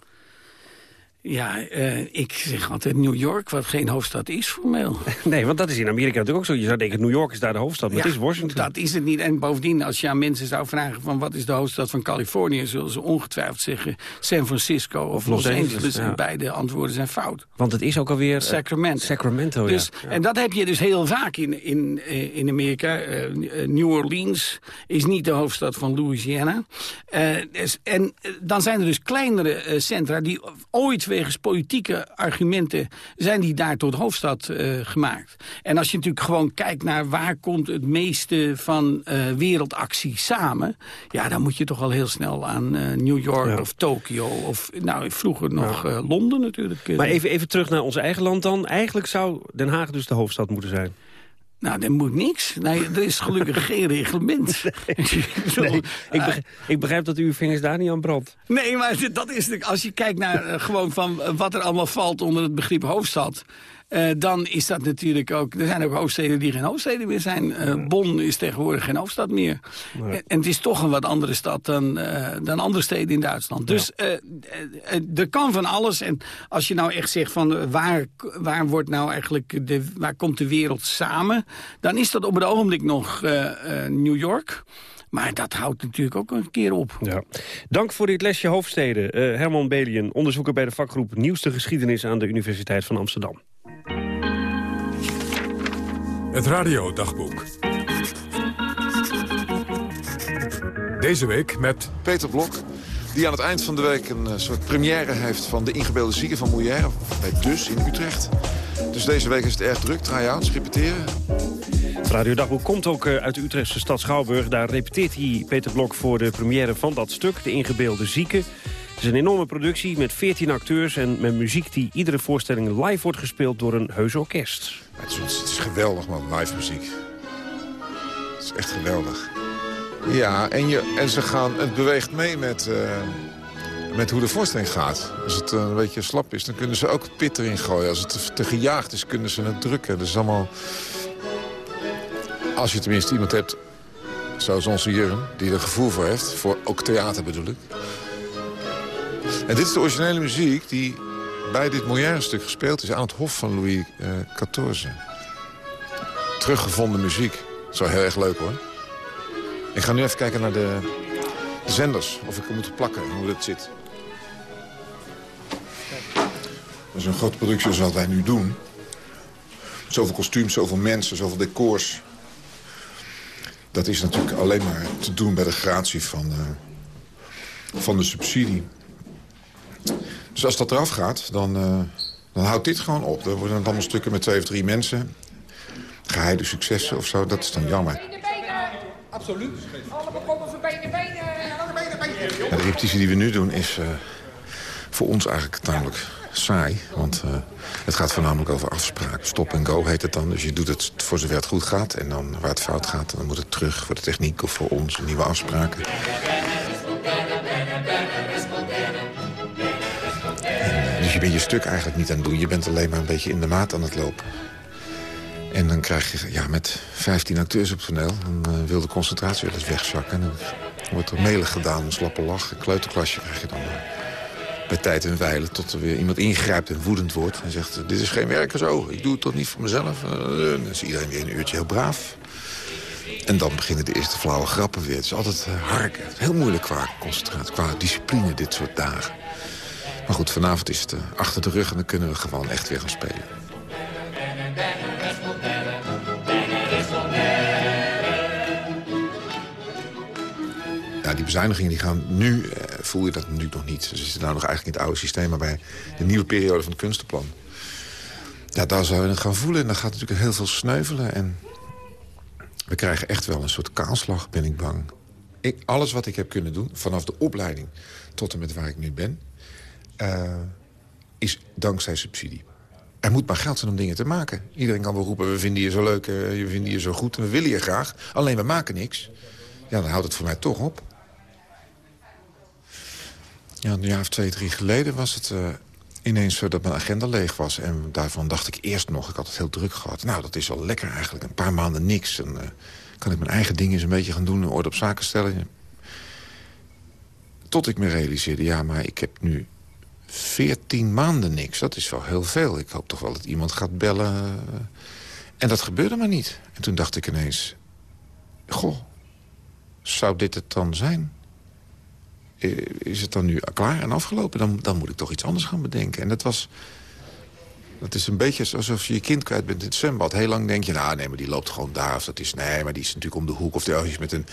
Ja, uh, ik zeg altijd New York, wat geen hoofdstad is formeel. *laughs* Nee, want dat is in Amerika natuurlijk ook zo. Je zou denken, New York is daar de hoofdstad, maar het is Washington. dat is het niet. En bovendien, als je aan mensen zou vragen... van wat is de hoofdstad van Californië... zullen ze ongetwijfeld zeggen San Francisco of, Los, Angeles. En beide antwoorden zijn fout. Want het is ook alweer... Uh, Sacramento. Sacramento, dus, ja. En dat heb je dus heel vaak in, in, eh, in Amerika. New Orleans is niet de hoofdstad van Louisiana. Dus, en dan zijn er dus kleinere centra... die ooit wegens politieke argumenten zijn die daar tot hoofdstad uh, gemaakt. En als je natuurlijk gewoon kijkt naar waar komt het meeste van uh, wereldactie samen... ja, dan moet je toch al heel snel aan uh, New York ja. of Tokio of nou, vroeger nog ja. Londen natuurlijk. Maar even, even terug naar ons eigen land dan. Eigenlijk zou Den Haag dus de hoofdstad moeten zijn. Nou, er moet niks. Nee, er is gelukkig *laughs* geen reglement. Nee, ik, begrijp, ik, begrijp, dat u uw vingers daar niet aan brandt. Nee, maar dat is, als je kijkt naar uh, gewoon van wat er allemaal valt onder het begrip hoofdstad... Uh, dan is dat natuurlijk ook... Er zijn ook hoofdsteden die geen hoofdsteden meer zijn. Uh, Bonn is tegenwoordig geen hoofdstad meer. Nee. En, het is toch een wat andere stad dan, uh, dan andere steden in Duitsland. Dus er kan van alles. En als je nou echt zegt van waar, waar wordt nou eigenlijk... De, waar komt de wereld samen? Dan is dat op het ogenblik nog New York... Maar dat houdt natuurlijk ook een keer op. Ja. Dank voor dit lesje hoofdsteden. Herman Belien, onderzoeker bij de vakgroep Nieuwste Geschiedenis aan de Universiteit van Amsterdam. Het radiodagboek. Deze week met... Peter Blok, die aan het eind van de week een eh, soort première heeft... van de ingebeelde zieken van Molière, bij Dus in Utrecht. Dus deze week is het erg druk, try-outs, repeteren. Het radiodagboek komt ook eh, uit de Utrechtse stad Schouwburg. Daar repeteert hij Peter Blok voor de première van dat stuk, de ingebeelde zieken. Het is een enorme productie met 14 acteurs en met muziek die iedere voorstelling live wordt gespeeld door een heus orkest. Het is, het is geweldig man, live muziek. Het is echt geweldig. Ja, en, je, en ze gaan, het beweegt mee met, uh, met hoe de voorstelling gaat. Als het een beetje slap is, dan kunnen ze ook pit erin gooien. Als het te gejaagd is, kunnen ze het drukken. Dat is allemaal... Als je tenminste iemand hebt, zoals onze Jurgen, die er gevoel voor heeft. Voor ook theater bedoel ik. En dit is de originele muziek die bij dit Molière-stuk gespeeld is... aan het hof van Louis XIV. Uh, Teruggevonden muziek. Dat is wel heel erg leuk, hoor. Ik ga nu even kijken naar de, de zenders. Of ik er moet plakken en hoe dat zit. Een grote productie zoals wat wij nu doen. Zoveel kostuums, zoveel mensen, zoveel decors. Dat is natuurlijk alleen maar te doen bij de gratie van, uh, van de subsidie. Dus als dat eraf gaat, dan, uh, dan houdt dit gewoon op. Dan worden het allemaal stukken met twee of drie mensen. Geheide successen of zo, dat is dan jammer. Absoluut. Alle bekomen voor benen, benen, lange benen, benen. Ja, de repetitie die we nu doen is uh, voor ons eigenlijk tamelijk saai. Want uh, het gaat voornamelijk over afspraak. Stop en go heet het dan. Dus je doet het voor zover het goed gaat. En dan waar het fout gaat, dan moet het terug voor de techniek of voor ons. Nieuwe afspraken. Je bent je stuk eigenlijk niet aan het doen. Je bent alleen maar een beetje in de maat aan het lopen. En dan krijg je ja, met 15 acteurs op het toneel... dan uh, wil de concentratie wel eens wegzakken. En dan wordt er melig gedaan, een slappe lach. Een kleuterklasje krijg je dan uh, bij tijd en wijlen... tot er weer iemand ingrijpt en woedend wordt. En zegt, dit is geen werken zo, ik doe het toch niet voor mezelf. Uh, dan is iedereen weer een uurtje heel braaf. En dan beginnen de eerste flauwe grappen weer. Het is altijd harken. Heel moeilijk qua concentratie, qua discipline dit soort dagen. Maar goed, vanavond is het eh, achter de rug en dan kunnen we gewoon echt weer gaan spelen. Ja, die bezuinigingen die gaan nu, eh, voel je dat natuurlijk nog niet. Ze zitten nou nog eigenlijk in het oude systeem, maar bij de nieuwe periode van het kunstenplan. Ja, daar zou je het gaan voelen en dan gaat natuurlijk heel veel sneuvelen. En we krijgen echt wel een soort kaalslag, ben ik bang. Ik, alles wat ik heb kunnen doen, vanaf de opleiding tot en met waar ik nu ben... Uh, is dankzij subsidie. Er moet maar geld zijn om dingen te maken. Iedereen kan wel roepen, we vinden je zo leuk, we vinden je zo goed... en we willen je graag, alleen we maken niks. Ja, dan houdt het voor mij toch op. Ja, een jaar of twee, drie geleden was het uh, ineens zo dat mijn agenda leeg was. En daarvan dacht ik eerst nog, ik had het heel druk gehad. Nou, dat is wel lekker eigenlijk, een paar maanden niks. En kan ik mijn eigen dingen eens een beetje gaan doen... orde op zaken stellen. Tot ik me realiseerde, ja, maar ik heb nu 14 maanden niks. Dat is wel heel veel. Ik hoop toch wel dat iemand gaat bellen. En dat gebeurde maar niet. En toen dacht ik ineens... Goh, zou dit het dan zijn? Is het dan nu klaar en afgelopen? Dan, dan moet ik toch iets anders gaan bedenken. En dat was... Dat is een beetje alsof je je kind kwijt bent in het zwembad. Heel lang denk je, nou nee, maar die loopt gewoon daar. Of dat is, nee, maar die is natuurlijk om de hoek. Of die is met een...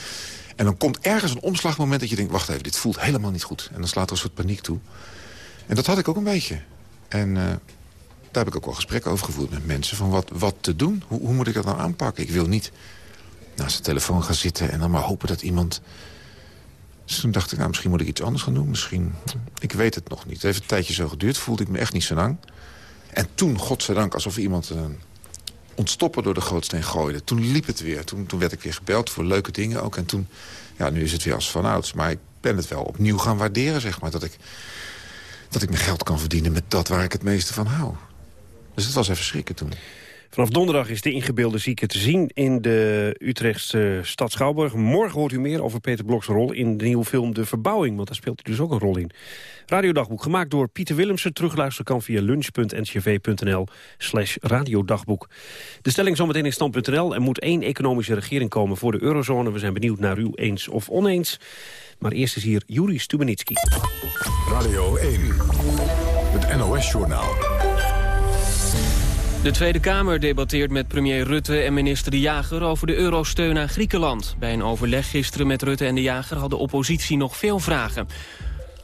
En dan komt ergens een omslagmoment dat je denkt... wacht even, dit voelt helemaal niet goed. En dan slaat er een soort paniek toe. En dat had ik ook een beetje. En uh, daar heb ik ook wel gesprekken over gevoerd met mensen. Van wat, wat te doen? Hoe, hoe moet ik dat nou aanpakken? Ik wil niet naast de telefoon gaan zitten en dan maar hopen dat iemand... Dus toen dacht ik, nou, misschien moet ik iets anders gaan doen. Misschien, ik weet het nog niet. Het heeft een tijdje zo geduurd, voelde ik me echt niet zo lang. En toen, godzijdank, alsof iemand uh, ontstoppen door de gootsteen gooide. Toen liep het weer. Toen, toen werd ik weer gebeld voor leuke dingen ook. En toen, ja, nu is het weer als vanouds. Maar ik ben het wel opnieuw gaan waarderen, zeg maar. Dat ik dat ik mijn geld kan verdienen met dat waar ik het meeste van hou. Dus het was even schrikken toen. Vanaf donderdag is de ingebeelde zieke te zien in de Utrechtse stad Schouwburg. Morgen hoort u meer over Peter Bloks rol in de nieuwe film De Verbouwing. Want daar speelt hij dus ook een rol in. Radiodagboek gemaakt door Pieter Willemsen. Terugluisteren kan via lunch.ncv.nl slash radiodagboek. De stelling zometeen in stand.nl. Er moet één economische regering komen voor de eurozone. We zijn benieuwd naar u eens of oneens. Maar eerst is hier Juri Stubenitski. Radio 1, het NOS-journaal. De Tweede Kamer debatteert met premier Rutte en minister De Jager over de eurosteun aan Griekenland. Bij een overleg gisteren met Rutte en De Jager had de oppositie nog veel vragen.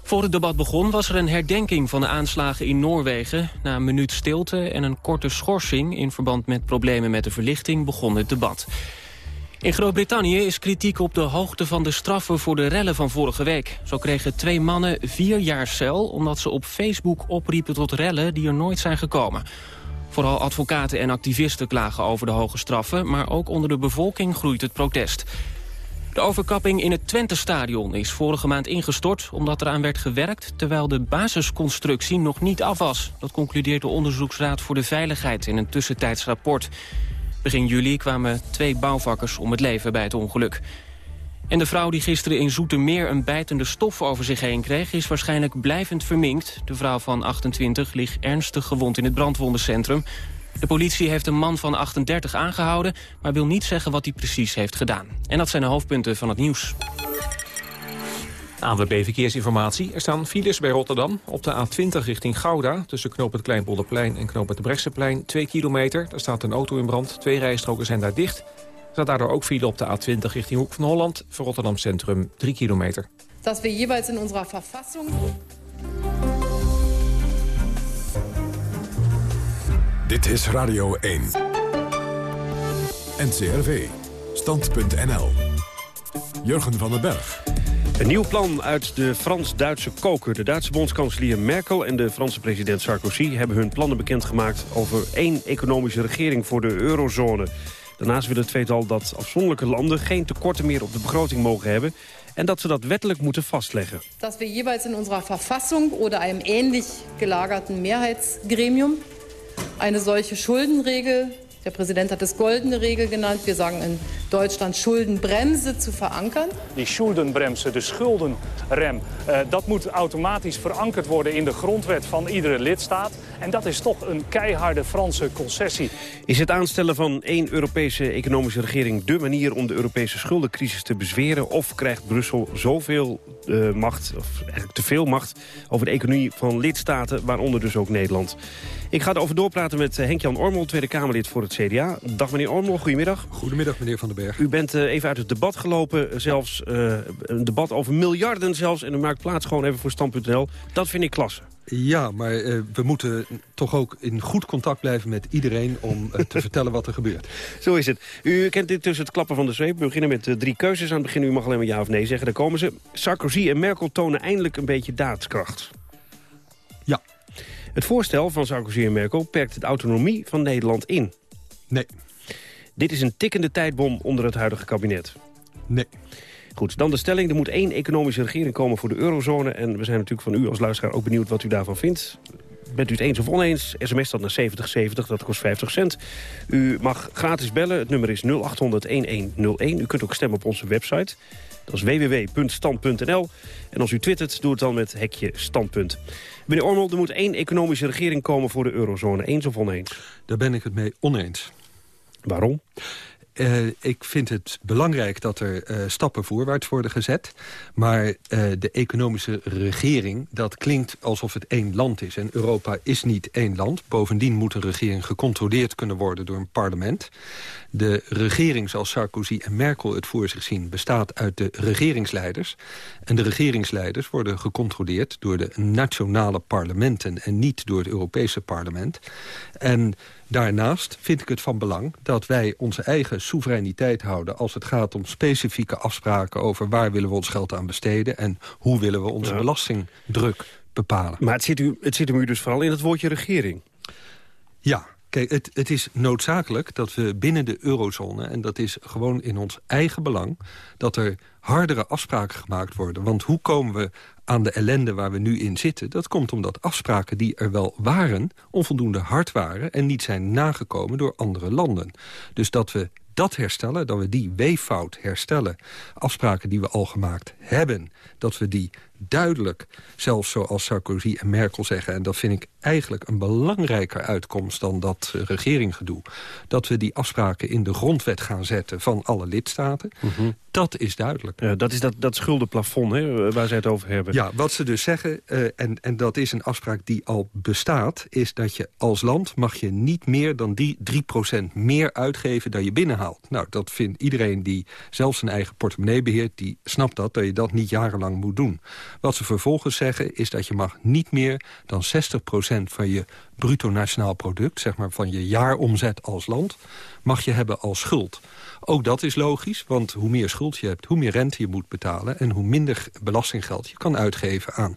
Voor het debat begon was er een herdenking van de aanslagen in Noorwegen. Na een minuut stilte en een korte schorsing in verband met problemen met de verlichting begon het debat. In Groot-Brittannië is kritiek op de hoogte van de straffen voor de rellen van vorige week. Zo kregen twee mannen vier jaar cel omdat ze op Facebook opriepen tot rellen die er nooit zijn gekomen. Vooral advocaten en activisten klagen over de hoge straffen... maar ook onder de bevolking groeit het protest. De overkapping in het Twente-stadion is vorige maand ingestort... omdat eraan werd gewerkt terwijl de basisconstructie nog niet af was. Dat concludeert de Onderzoeksraad voor de Veiligheid in een tussentijds rapport. Begin juli kwamen twee bouwvakkers om het leven bij het ongeluk. En de vrouw die gisteren in Zoetermeer een bijtende stof over zich heen kreeg... is waarschijnlijk blijvend verminkt. De vrouw van 28 ligt ernstig gewond in het brandwondencentrum. De politie heeft een man van 38 aangehouden... maar wil niet zeggen wat hij precies heeft gedaan. En dat zijn de hoofdpunten van het nieuws. ANWB Verkeersinformatie. Er staan files bij Rotterdam. Op de A20 richting Gouda. Tussen knoop het Kleinpolderplein en knoop het de Brechtseplein. 2 kilometer. Daar staat een auto in brand. Twee rijstroken zijn daar dicht. Er staat daardoor ook file op de A20 richting Hoek van Holland. Voor Rotterdam Centrum 3 kilometer. Dat we jeweils in onze verfassing... Dit is Radio 1. NCRV. Stand.nl. Jurgen van den Berg. Een nieuw plan uit de Frans-Duitse koker. De Duitse bondskanselier Merkel en de Franse president Sarkozy... hebben hun plannen bekendgemaakt over één economische regering voor de eurozone. Daarnaast wil het tweetal dat afzonderlijke landen geen tekorten meer op de begroting mogen hebben... en dat ze dat wettelijk moeten vastleggen. Dat we jeweils in onze verfassing of einem ähnlich gelagerten Mehrheitsgremium eine solche Schuldenregel der Präsident hat es goldene Regel genannt. Wir sagen in Deutschland Schuldenbremse zu verankern. Die Schuldenbremse, de schuldenrem, uh, dat moet automatisch verankerd worden in de grondwet van iedere lidstaat. En dat is toch een keiharde Franse concessie. Is het aanstellen van één Europese economische regering... de manier om de Europese schuldencrisis te bezweren? Of krijgt Brussel zoveel uh, macht, of eigenlijk te veel macht... over de economie van lidstaten, waaronder dus ook Nederland? Ik ga erover doorpraten met eh, Henk-Jan Ormel, Tweede Kamerlid voor het CDA. Dag meneer Ormel, goedemiddag. Goedemiddag meneer Van den Berg. U bent uh, even uit het debat gelopen, zelfs uh, een debat over miljarden zelfs... en u maakt plaats gewoon even voor Stand.nl. Dat vind ik klasse. Ja, maar uh, we moeten toch ook in goed contact blijven met iedereen... om uh, te *laughs* vertellen wat er gebeurt. Zo is het. U kent dit tussen het klappen van de zweep. We beginnen met uh, drie keuzes aan het begin. U mag alleen maar ja of nee zeggen. Daar komen ze. Sarkozy en Merkel tonen eindelijk een beetje daadkracht. Het voorstel van Sarkozy en Merkel perkt de autonomie van Nederland in. Nee. Dit is een tikkende tijdbom onder het huidige kabinet. Nee. Goed, dan de stelling. Er moet één economische regering komen voor de eurozone. En we zijn natuurlijk van u als luisteraar ook benieuwd wat u daarvan vindt. Bent u het eens of oneens? SMS dat naar 7070, dat kost 50 cent. U mag gratis bellen, het nummer is 0800-1101. U kunt ook stemmen op onze website. Dat is www.stand.nl. En als u twittert, doe het dan met hekje standpunt. Meneer Ormel, er moet één economische regering komen voor de eurozone. Eens of oneens? Daar ben ik het mee oneens. Waarom? Uh, ik vind het belangrijk dat er uh, stappen voorwaarts worden gezet. Maar uh, de economische regering, dat klinkt alsof het één land is. En Europa is niet één land. Bovendien moet een regering gecontroleerd kunnen worden door een parlement. De regering, zoals Sarkozy en Merkel het voor zich zien... bestaat uit de regeringsleiders. En de regeringsleiders worden gecontroleerd door de nationale parlementen... en niet door het Europese parlement. En Daarnaast vind ik het van belang dat wij onze eigen soevereiniteit houden... als het gaat om specifieke afspraken over waar willen we ons geld aan besteden... en hoe willen we onze ja. belastingdruk bepalen. Maar het zit, u, het zit u dus vooral in het woordje regering. Ja, Kijk, het, het, is noodzakelijk dat we binnen de eurozone... en dat is gewoon in ons eigen belang... dat er hardere afspraken gemaakt worden. Want hoe komen we aan de ellende waar we nu in zitten? Dat komt omdat afspraken die er wel waren... onvoldoende hard waren en niet zijn nagekomen door andere landen. Dus dat we dat herstellen, dat we die weeffout herstellen... afspraken die we al gemaakt hebben, dat we die duidelijk, zelfs zoals Sarkozy en Merkel zeggen... en dat vind ik eigenlijk een belangrijker uitkomst dan dat uh, regeringsgedoe... dat we die afspraken in de grondwet gaan zetten van alle lidstaten. Mm -hmm. Dat is duidelijk. Ja, dat is dat, dat schuldenplafond hè, waar zij het over hebben. Ja, wat ze dus zeggen, uh, en, en dat is een afspraak die al bestaat... is dat je als land mag je niet meer dan die 3% meer uitgeven dan je binnenhaalt. Nou, dat vindt iedereen die zelf zijn eigen portemonnee beheert... die snapt dat, dat je dat niet jarenlang moet doen. Wat ze vervolgens zeggen is dat je mag niet meer dan 60% van je bruto nationaal product... zeg maar van je jaaromzet als land, mag je hebben als schuld. Ook dat is logisch, want hoe meer schuld je hebt... hoe meer rente je moet betalen en hoe minder belastinggeld je kan uitgeven aan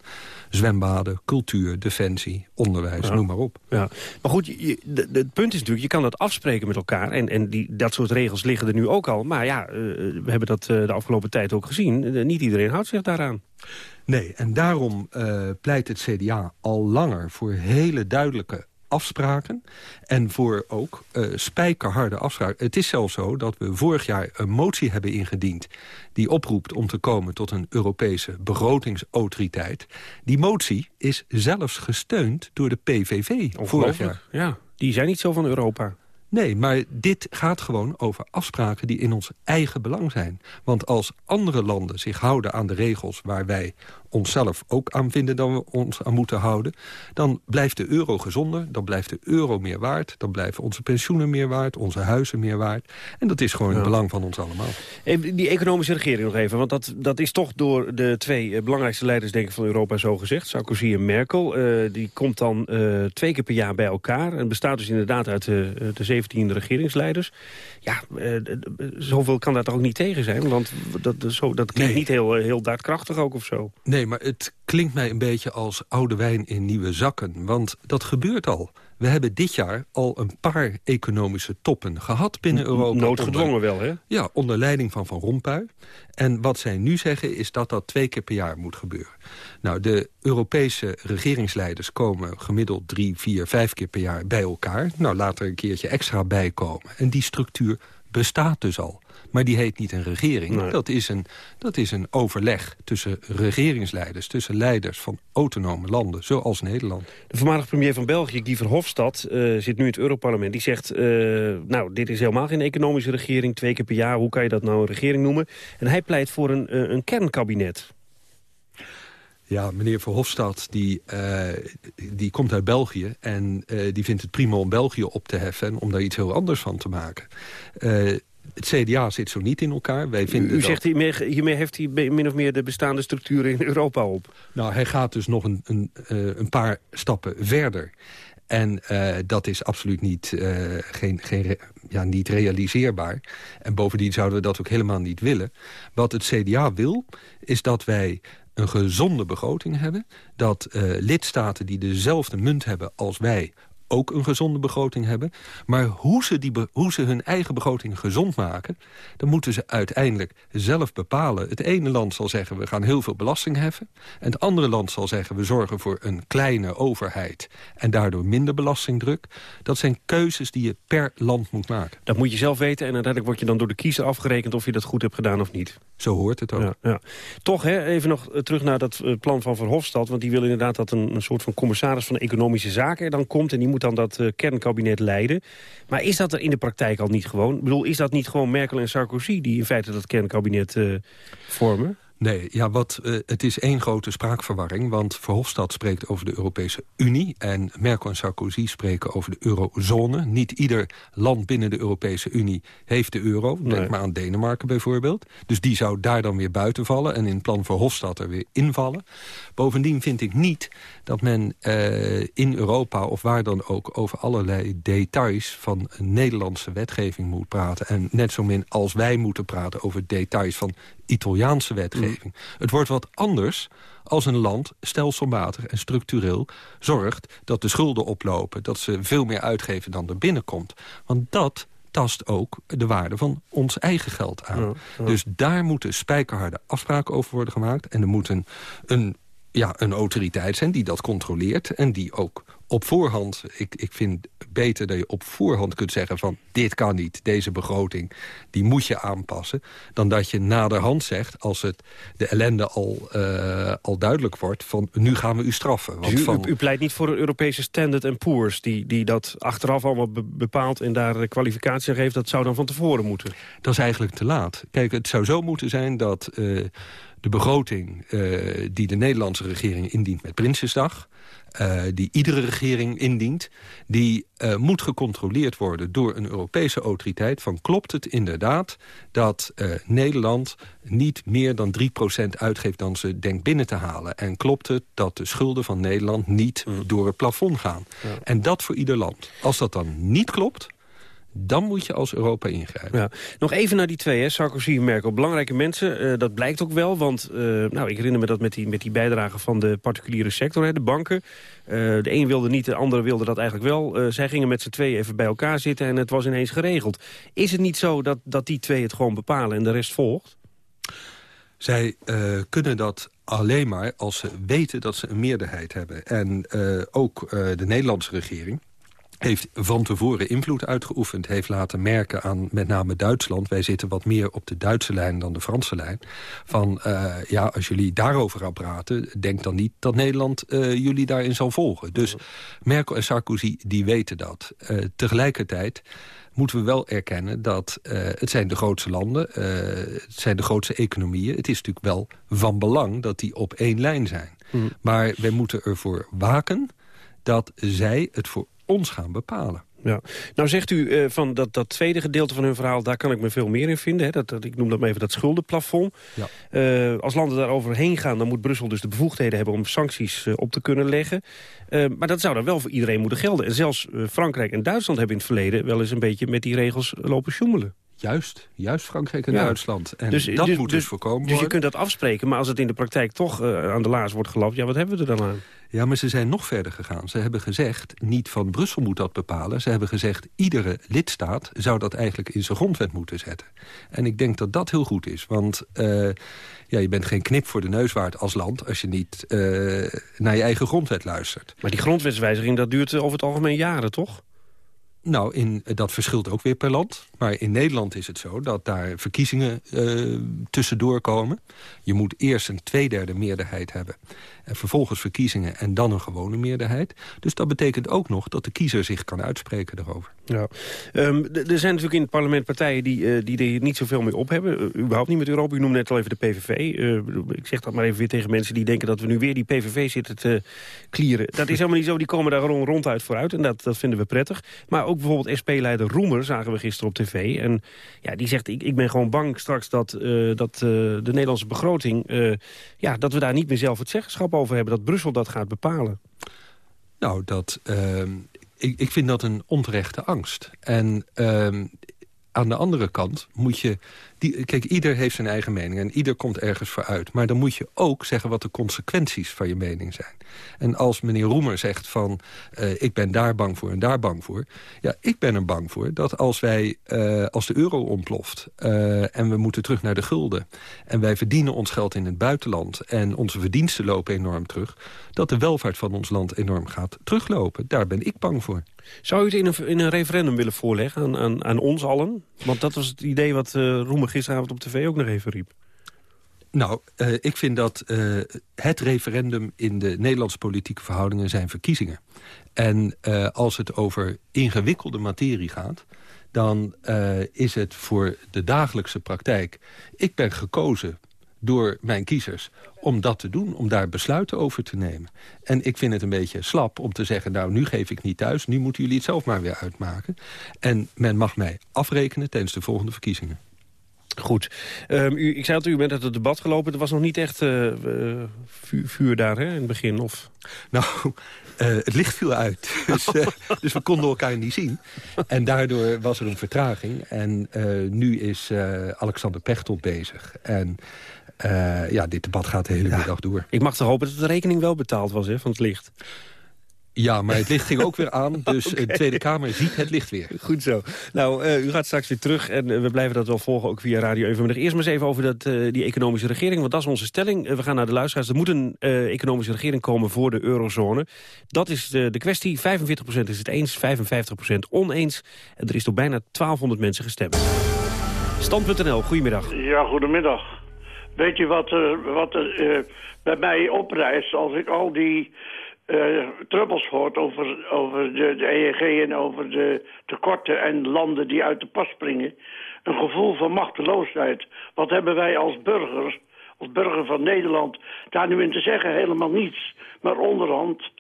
zwembaden, cultuur, defensie, onderwijs, ja. noem maar op. Ja. Maar goed, je, de, de, het punt is natuurlijk, je kan dat afspreken met elkaar... en, en die, dat soort regels liggen er nu ook al. Maar ja, uh, we hebben dat uh, de afgelopen tijd ook gezien. Uh, niet iedereen houdt zich daaraan. Nee, en daarom pleit het CDA al langer voor hele duidelijke afspraken. En voor ook uh, spijkerharde afspraken. Het is zelfs zo dat we vorig jaar een motie hebben ingediend... die oproept om te komen tot een Europese begrotingsautoriteit. Die motie is zelfs gesteund door de PVV vorig jaar. Ja, die zijn niet zo van Europa. Nee, maar dit gaat gewoon over afspraken die in ons eigen belang zijn. Want als andere landen zich houden aan de regels waar wij onszelf ook aan vinden dat we ons aan moeten houden... dan blijft de euro gezonder, dan blijft de euro meer waard... dan blijven onze pensioenen meer waard, onze huizen meer waard. En dat is gewoon ja. het belang van ons allemaal. Even die economische regering nog even, want dat, dat is toch door de twee belangrijkste leiders denk ik, van Europa zo gezegd. Sarkozy en Merkel, uh, die komt dan uh, twee keer per jaar bij elkaar... en bestaat dus inderdaad uit de, de 17 regeringsleiders. Ja, uh, zoveel kan daar toch ook niet tegen zijn? Want dat, zo, dat klinkt nee. niet heel, heel daadkrachtig ook of zo. Nee, maar het klinkt mij een beetje als oude wijn in nieuwe zakken. Want dat gebeurt al. We hebben dit jaar al een paar economische toppen gehad binnen Europa. Noodgedwongen onder, wel, hè? Ja, onder leiding van Van Rompuy. En wat zij nu zeggen is dat dat twee keer per jaar moet gebeuren. Nou, de Europese regeringsleiders komen gemiddeld drie, vier, vijf keer per jaar bij elkaar. Nou, laat er een keertje extra bij komen. En die structuur bestaat dus al. Maar die heet niet een regering. Dat, is een, dat is een overleg tussen regeringsleiders... tussen leiders van autonome landen, zoals Nederland. De voormalige premier van België, Guy Verhofstadt, uh, zit nu in het Europarlement. Die zegt, uh, nou, dit is helemaal geen economische regering. Twee keer per jaar, hoe kan je dat nou een regering noemen? En hij pleit voor een, uh, een kernkabinet. Ja, meneer Verhofstadt die, uh, die komt uit België... en uh, die vindt het prima om België op te heffen... en om daar iets heel anders van te maken. Uh, het CDA zit zo niet in elkaar. Wij vinden U, zegt hiermee, hiermee heeft hij min of meer de bestaande structuren in Europa op. Nou, hij gaat dus nog een, een, een paar stappen verder. En uh, dat is absoluut niet, uh, geen, geen, ja, niet realiseerbaar. En bovendien zouden we dat ook helemaal niet willen. Wat het CDA wil, is dat wij een gezonde begroting hebben. Dat uh, lidstaten die dezelfde munt hebben als wij ook een gezonde begroting hebben. Maar hoe ze, die hoe ze hun eigen begroting gezond maken... dan moeten ze uiteindelijk zelf bepalen. Het ene land zal zeggen, we gaan heel veel belasting heffen. En het andere land zal zeggen, we zorgen voor een kleine overheid... en daardoor minder belastingdruk. Dat zijn keuzes die je per land moet maken. Dat moet je zelf weten en uiteindelijk word je dan door de kiezer afgerekend... of je dat goed hebt gedaan of niet. Zo hoort het ook. Ja, ja. Toch, hè, even nog eh, terug naar dat eh, plan van Verhofstadt... want die wil inderdaad dat een, een soort van commissaris van economische zaken er dan komt... en die moet dan dat uh, kernkabinet leiden. Maar is dat er in de praktijk al niet gewoon? Ik bedoel, is dat niet gewoon Merkel en Sarkozy... die in feite dat kernkabinet uh, vormen? Nee, ja, wat, uh, het is één grote spraakverwarring. Want Verhofstadt spreekt over de Europese Unie... en Merkel en Sarkozy spreken over de eurozone. Niet ieder land binnen de Europese Unie heeft de euro. Denk nee. maar aan Denemarken bijvoorbeeld. Dus die zou daar dan weer buiten vallen... en in het plan Verhofstadt er weer invallen. Bovendien vind ik niet dat men uh, in Europa of waar dan ook... over allerlei details van Nederlandse wetgeving moet praten. En net zo min als wij moeten praten over details van Italiaanse wetgeving. Mm. Het wordt wat anders als een land stelselmatig en structureel zorgt... dat de schulden oplopen, dat ze veel meer uitgeven dan er binnenkomt. Want dat tast ook de waarde van ons eigen geld aan. Ja, ja. Dus daar moeten spijkerharde afspraken over worden gemaakt. En er moet een, een, ja, een autoriteit zijn die dat controleert... en die ook op voorhand, ik, ik vind beter dat je op voorhand kunt zeggen van... dit kan niet, deze begroting, die moet je aanpassen... dan dat je naderhand zegt, als het de ellende al, uh, al duidelijk wordt... van nu gaan we u straffen. Want dus u, van... u, pleit niet voor een Europese Standard Poor's... Die, die dat achteraf allemaal be bepaalt en daar kwalificatie geeft... dat zou dan van tevoren moeten? Dat is eigenlijk te laat. Kijk, het zou zo moeten zijn dat... Uh, de begroting uh, die de Nederlandse regering indient met Prinsjesdag... Uh, die iedere regering indient... die uh, moet gecontroleerd worden door een Europese autoriteit... van klopt het inderdaad dat Nederland niet meer dan 3% uitgeeft... dan ze denkt binnen te halen. En klopt het dat de schulden van Nederland niet mm. door het plafond gaan. Ja. En dat voor ieder land. Als dat dan niet klopt dan moet je als Europa ingrijpen. Ja. Nog even naar die twee, hè, Sarkozy en Merkel. Belangrijke mensen, uh, dat blijkt ook wel. Want uh, nou, ik herinner me dat met die, met die bijdrage van de particuliere sector, hè, de banken. Uh, de een wilde niet, de andere wilde dat eigenlijk wel. zij gingen met z'n twee even bij elkaar zitten en het was ineens geregeld. Is het niet zo dat, dat die twee het gewoon bepalen en de rest volgt? Zij kunnen dat alleen maar als ze weten dat ze een meerderheid hebben. En ook de Nederlandse regering heeft van tevoren invloed uitgeoefend. Heeft laten merken aan met name Duitsland. Wij zitten wat meer op de Duitse lijn dan de Franse lijn. Van, uh, ja, als jullie daarover gaan praten... denk dan niet dat Nederland uh, jullie daarin zal volgen. Dus Merkel en Sarkozy, die weten dat. Uh, tegelijkertijd moeten we wel erkennen dat uh, het zijn de grootste landen, uh, het zijn de grootste economieën. Het is natuurlijk wel van belang dat die op één lijn zijn. Mm. Maar wij moeten ervoor waken dat zij het voor ons gaan bepalen. Ja. Nou zegt u uh, van dat, dat tweede gedeelte van hun verhaal... daar kan ik me veel meer in vinden. Hè? Dat, dat, ik noem dat maar even dat schuldenplafond. Ja. Uh, als landen daar overheen gaan... dan moet Brussel dus de bevoegdheden hebben om sancties uh, op te kunnen leggen. maar dat zou dan wel voor iedereen moeten gelden. En zelfs Frankrijk en Duitsland hebben in het verleden... wel eens een beetje met die regels lopen sjoemelen. Juist, juist Frankrijk en ja. Duitsland. En dus, dat dus, moet dus, voorkomen Dus worden. je kunt dat afspreken, maar als het in de praktijk toch uh, aan de laars wordt gelapt... ja, wat hebben we er dan aan? Ja, maar ze zijn nog verder gegaan. Ze hebben gezegd, niet van Brussel moet dat bepalen. Ze hebben gezegd, iedere lidstaat zou dat eigenlijk in zijn grondwet moeten zetten. En ik denk dat dat heel goed is, want... Uh, ja, je bent geen knip voor de neus waard als land... als je niet uh, naar je eigen grondwet luistert. Maar die grondwetswijziging, dat duurt over het algemeen jaren, toch? Nou, in, dat verschilt ook weer per land. Maar in Nederland is het zo dat daar verkiezingen uh, tussendoor komen. Je moet eerst een tweederde meerderheid hebben. En vervolgens verkiezingen en dan een gewone meerderheid. Dus dat betekent ook nog dat de kiezer zich kan uitspreken daarover. Ja. Um, er zijn natuurlijk in het parlement partijen die, uh, die er niet zoveel mee op hebben. Uh, überhaupt niet met Europa. U noemde net al even de PVV. ik zeg dat maar even weer tegen mensen die denken dat we nu weer die PVV zitten te klieren. Dat is helemaal niet zo. Die komen daar gewoon ronduit vooruit. En dat, dat vinden we prettig. Maar ook bijvoorbeeld SP-leider Roemer zagen we gisteren op tv. En ja, die zegt, ik, ik ben gewoon bang straks dat, dat de Nederlandse begroting... Ja, dat we daar niet meer zelf het zeggenschap over hebben. Dat Brussel dat gaat bepalen. Nou, dat, ehm, ik, ik vind dat een onterechte angst. En ehm, aan de andere kant moet je... Die, kijk, ieder heeft zijn eigen mening en ieder komt ergens voor uit. Maar dan moet je ook zeggen wat de consequenties van je mening zijn. En als meneer Roemer zegt van... Uh, ik ben daar bang voor en daar bang voor... ja, ik ben er bang voor dat als wij, uh, als de euro ontploft... Uh, en we moeten terug naar de gulden... en wij verdienen ons geld in het buitenland... en onze verdiensten lopen enorm terug... dat de welvaart van ons land enorm gaat teruglopen. Daar ben ik bang voor. Zou u het in een, in een referendum willen voorleggen aan, aan, aan ons allen? Want dat was het idee wat uh, Gisteravond op tv ook nog even riep. Nou, uh, ik vind dat uh, het referendum in de Nederlandse politieke verhoudingen zijn verkiezingen. En uh, als het over ingewikkelde materie gaat dan is het voor de dagelijkse praktijk... ik ben gekozen door mijn kiezers om dat te doen, om daar besluiten over te nemen. En ik vind het een beetje slap om te zeggen... nou, nu geef ik niet thuis, nu moeten jullie het zelf maar weer uitmaken. En men mag mij afrekenen tijdens de volgende verkiezingen. Goed. Um, u, ik zei dat u bent uit het debat gelopen. Er was nog niet echt uh, vuur, vuur, daar hè, in het begin, of? Nou, uh, het licht viel uit. *laughs* dus, uh, dus, we konden elkaar niet zien. En daardoor was er een vertraging. En nu is Alexander Pechtold bezig. En ja, dit debat gaat de hele ja. middag door. Ik mag toch hopen dat de rekening wel betaald was hè, van het licht. Ja, maar het licht ging ook weer aan, *laughs* dus okay. de Tweede Kamer ziet het licht weer. Goed zo. Nou, uh, u gaat straks weer terug en uh, we blijven dat wel volgen, ook via Radio Even. Maar eerst maar eens even over dat, uh, die economische regering, want dat is onze stelling. we gaan naar de luisteraars. Er moet een economische regering komen voor de eurozone. Dat is de, de kwestie. 45% is het eens, 55% oneens. En er is door bijna 1200 mensen gestemd. Stand.nl, goedemiddag. Ja, goedemiddag. Weet je wat, wat er bij mij oprijst als ik al die uh, trubbels hoort over, over de, de EEG en over de tekorten en landen die uit de pas springen. Een gevoel van machteloosheid. Wat hebben wij als burgers, als burger van Nederland, daar nu in te zeggen? Helemaal niets. Maar onderhand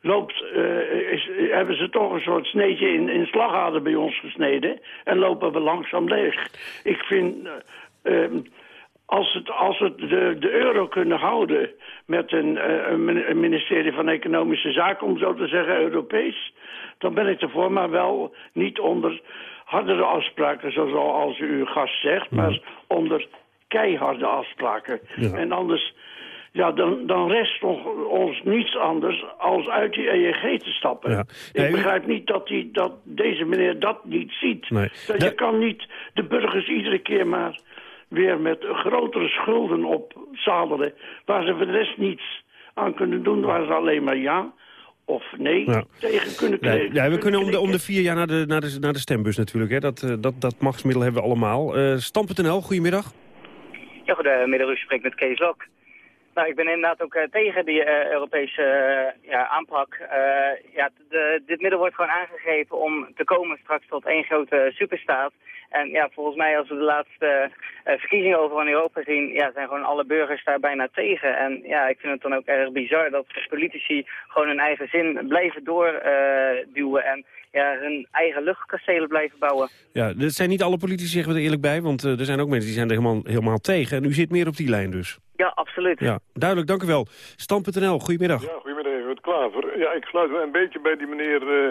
loopt, uh, is, hebben ze toch een soort sneetje in, in slagader bij ons gesneden. En lopen we langzaam leeg. Ik vind... Uh, als het, als het de, de euro kunnen houden met een, uh, een, ministerie van Economische Zaken, om zo te zeggen, Europees, dan ben ik ervoor, maar wel niet onder hardere afspraken, zoals uw gast zegt, maar onder keiharde afspraken. En anders, ja, dan, dan rest ons niets anders als uit die EEG te stappen. Ja. Ik begrijp niet dat, die, dat deze meneer dat niet ziet. Nee. Dat je kan niet de burgers iedere keer maar weer met grotere schulden opzadelen... waar ze voor de rest niets aan kunnen doen, waar ze alleen maar ja of nee ja. tegen kunnen krijgen. Ja, we kunnen om de, om de vier jaar naar de, naar de, naar de stembus natuurlijk. Hè. Dat, uh, dat, dat machtsmiddel hebben we allemaal. Uh, Stam.nl, goedemiddag. Ja, goedemiddag. U spreekt met Kees Lok. Nou, ik ben inderdaad ook uh, tegen die uh, Europese uh, ja, aanpak. ja, de, dit middel wordt gewoon aangegeven om te komen straks tot één grote superstaat. En ja, volgens mij als we de laatste verkiezingen over van Europa zien, ja, zijn gewoon alle burgers daar bijna tegen. En ja, ik vind het dan ook erg bizar dat politici gewoon hun eigen zin blijven doorduwen en ja, hun eigen luchtkastelen blijven bouwen. Ja, dat zijn niet alle politici, zeggen we er eerlijk bij, want er zijn ook mensen die zijn er helemaal, helemaal tegen. En u zit meer op die lijn dus. Ja, absoluut. Ja, duidelijk, dank u wel. Stam.nl, goedemiddag. Ja, goedemiddag, het Klaver. Ja, ik sluit een beetje bij die meneer uh,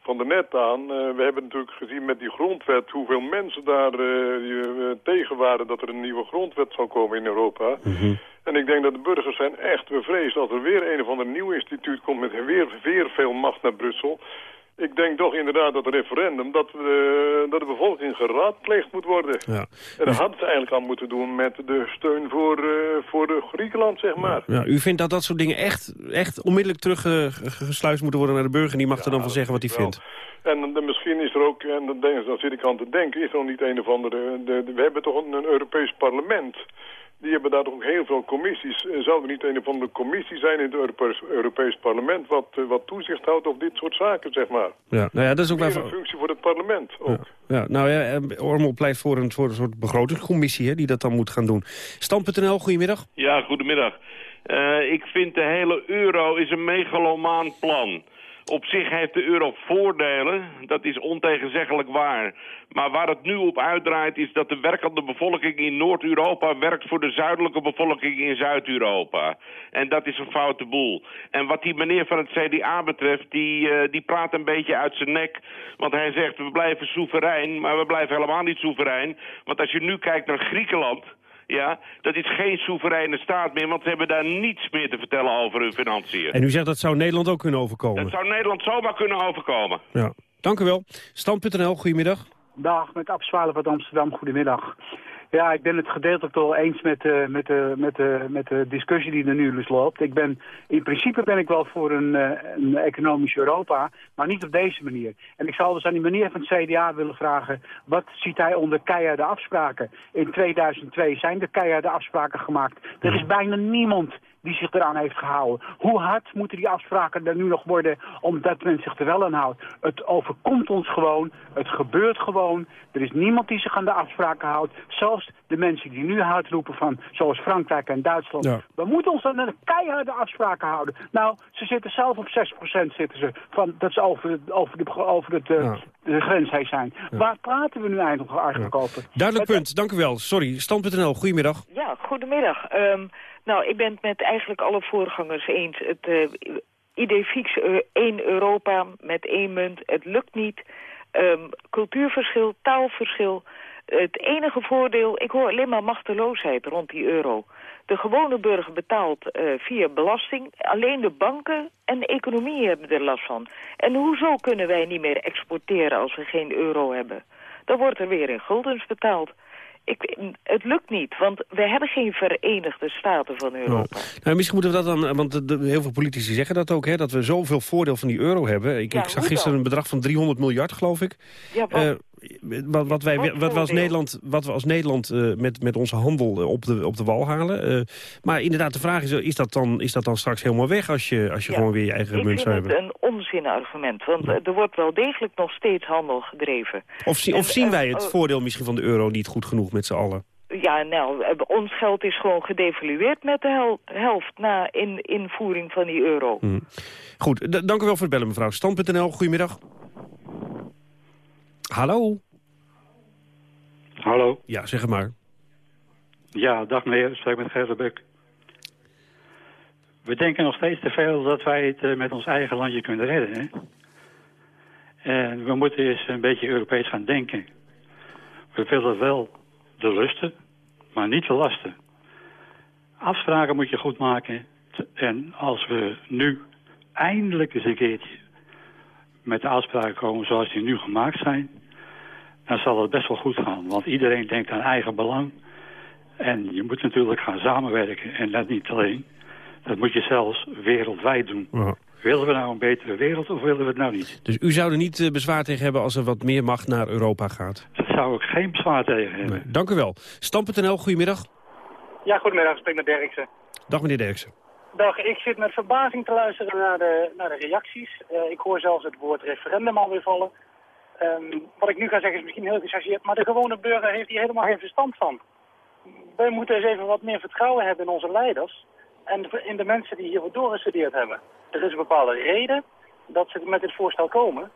Van der Net aan. Uh, we hebben natuurlijk gezien met die grondwet hoeveel mensen daar uh, tegen waren dat er een nieuwe grondwet zou komen in Europa. Mhm. En ik denk dat de burgers zijn echt bevreesd als er weer een of ander nieuw instituut komt met weer, weer veel macht naar Brussel. Ik denk toch inderdaad dat het referendum, dat, de, dat de bevolking geraadpleegd moet worden. Ja. En dat hadden ze eigenlijk al moeten doen met de steun voor, uh, voor de Griekenland, zeg maar. Ja, u vindt dat dat soort dingen echt, echt onmiddellijk teruggesluist uh, moeten worden naar de burger... en die mag ja, er dan van zeggen wat hij vindt? En dan misschien is er ook, en dan, denk, dan zit ik aan te denken, is er nog niet een of andere... De, de- we hebben toch een, een Europees parlement. Die hebben daar toch ook heel veel commissies. Eh, Zou er niet een of andere commissie zijn in het Europees, Europees parlement... Wat, eh, wat toezicht houdt op dit soort zaken, zeg maar? Ja, nou ja, dat is ook waar... een functie voor het parlement. Ook. Ja, nou ja, eh, Ormel pleit voor een, voor een soort begrotingscommissie hè, die dat dan moet gaan doen. Stand.nl, goedemiddag. Ja, goedemiddag. Eh, ik vind de hele euro is een megalomaan plan. Op zich heeft de euro voordelen, dat is ontegenzeggelijk waar. Maar waar het nu op uitdraait is dat de werkende bevolking in Noord-Europa werkt voor de zuidelijke bevolking in Zuid-Europa. En dat is een foute boel. En wat die meneer van het CDA betreft, die, eh, die praat een beetje uit zijn nek. Want hij zegt we blijven soeverein, maar we blijven helemaal niet soeverein. Want als je nu kijkt naar Griekenland... Ja, dat is geen soevereine staat meer, want ze hebben daar niets meer te vertellen over hun financiën. En u zegt dat zou Nederland ook kunnen overkomen. Dat zou Nederland zomaar kunnen overkomen. Ja. Dank u wel. Stand.nl, goedemiddag. Dag, met Ab Zwaarder uit Amsterdam. Goedemiddag. Ja, ik ben het gedeeltelijk wel eens met, eh, met, eh, met, eh, met de discussie die er nu dus loopt. Ik ben, in principe ben ik wel voor een, een economisch Europa, maar niet op deze manier. En ik zou dus aan die meneer van het CDA willen vragen, wat ziet hij onder keiharde afspraken? In 2002 zijn er keiharde afspraken gemaakt. Er is bijna niemand die zich eraan heeft gehouden. Hoe hard moeten die afspraken er nu nog worden omdat men zich er wel aan houdt? Het overkomt ons gewoon, het gebeurt gewoon. Er is niemand die zich aan de afspraken houdt. Zelfs de mensen die nu hard roepen van, zoals Frankrijk en Duitsland. Ja. We moeten ons aan de keiharde afspraken houden. Nou, ze zitten zelf op 6% zitten ze, van, dat ze over, over, de, over het, eh, de grens heen zijn. Waar praten we nu eigenlijk eigenlijk over? Duidelijk punt, dank u wel. Sorry, Stand.nl, goedemiddag. Ja, goedemiddag. Ehm, nou, ik ben het met eigenlijk alle voorgangers eens. Het eh, idee fix eh, één Europa met één munt, het lukt niet. Ehm, cultuurverschil, taalverschil. Het enige voordeel, ik hoor alleen maar machteloosheid rond die euro. De gewone burger betaalt eh, via belasting. Alleen de banken en de economie hebben er last van. En hoezo kunnen wij niet meer exporteren als we geen euro hebben? Dan wordt er weer in guldens betaald. Ik, het lukt niet, want we hebben geen verenigde staten van Europa. Nou, misschien moeten we dat dan, want de- de- heel veel politici zeggen dat ook, hè, dat we zoveel voordeel van die euro hebben. Ik, Ja, ik zag gisteren dan? een bedrag van 300 miljard, geloof ik. Ja, wat- Eh, wat, wat, wij, Wat we als? Nederland, wat we als Nederland eh, met, met onze handel eh, op de, op de wal halen. Eh, maar inderdaad, de vraag is, is dat, dan, is dat dan straks helemaal weg als je, als je Ja. gewoon weer je eigen Ik munt vind zou het hebben? een onzinargument, want er wordt wel degelijk nog steeds handel gedreven. Of, zie- of En, zien wij het oh, voordeel misschien van de euro niet goed genoeg met z'n allen? Ja, nou, ons geld is gewoon gedevalueerd met de hel- helft na in, invoering van die euro. Hm. Goed, dank u wel voor het bellen, mevrouw. Stand.nl, goedemiddag. Hallo? Hallo. Ja, zeg het maar. Ja, dag meneer. Ik spreek met Gert Buk. We denken nog steeds te veel dat wij het eh, met ons eigen landje kunnen redden. Hè? En we moeten eens een beetje Europees gaan denken. We willen wel de lusten, maar niet de lasten. Afspraken moet je goed maken. En als we nu eindelijk eens een keertje met de afspraken komen zoals die nu gemaakt zijn... dan zal het best wel goed gaan. Want iedereen denkt aan eigen belang. En je moet natuurlijk gaan samenwerken. En dat niet alleen. Dat moet je zelfs wereldwijd doen. Ja. Willen we nou een betere wereld of willen we het nou niet? Dus u zou er niet eh, bezwaar tegen hebben als er wat meer macht naar Europa gaat? Daar zou ik geen bezwaar tegen hebben. Nee. Dank u wel. Stam.nl, goedemiddag. Ja, goedemiddag, ik spreek met Derksen. Dag meneer Derksen. Dag, ik zit met verbazing te luisteren naar de, naar de reacties. Eh, ik hoor zelfs het woord referendum alweer vallen. Ehm, wat ik nu ga zeggen is misschien heel gechargeerd, maar de gewone burger heeft hier helemaal geen verstand van. Wij moeten eens even wat meer vertrouwen hebben in onze leiders en in de mensen die hiervoor doorgestudeerd hebben. Er is een bepaalde reden dat ze met dit voorstel komen.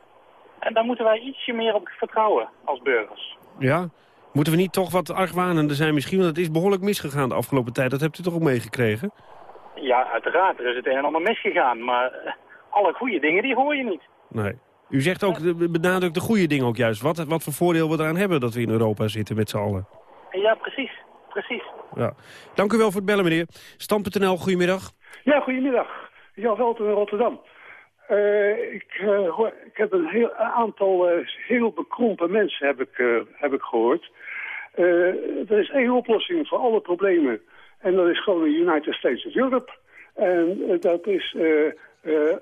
En daar moeten wij ietsje meer op vertrouwen als burgers. Ja? Moeten we niet toch wat argwanender zijn misschien? Want het is behoorlijk misgegaan de afgelopen tijd. Dat hebt u toch ook meegekregen? Ja, uiteraard, er is het een en ander misgegaan, maar eh, alle goede dingen die hoor je niet. Nee. U zegt ook, benadrukt de goede dingen ook juist. Wat, wat voor voordeel we eraan hebben dat we in Europa zitten met z'n allen. Ja, precies. Precies. Ja. Dank u wel voor het bellen, meneer. Stam.nl, goedemiddag. Ja, goedemiddag. Jan Welten in Rotterdam. Eh, ik, eh, hoor- ik heb een heel een aantal eh, heel bekrompen mensen heb ik, eh, heb ik gehoord. Eh, er is één oplossing voor alle problemen. En dat is gewoon de United States of Europe. En eh, dat is eh, eh,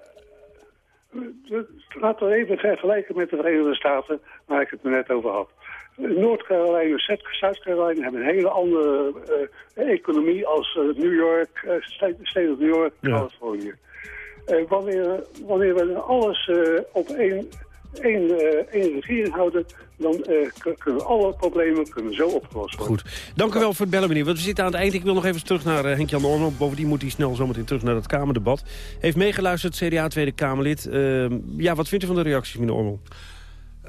laten we even vergelijken met de Verenigde Staten, waar ik het net over had. Noord-Carolina en Zuid-Carolina hebben een hele andere uh, economie als uh, New York, uh, State of New York, ja. Californië. wanneer, wanneer we alles op één, één, één regering houden, dan kunnen alle problemen kunnen zo opgelost worden. Goed. Dank u wel voor het bellen, meneer. Want we zitten aan het eind. Ik wil nog even terug naar Henk-Jan Orno. Bovendien moet hij snel zometeen terug naar het Kamerdebat. Heeft meegeluisterd, CDA Tweede Kamerlid. Ehm, ja, wat vindt u van de reacties, meneer Ormel?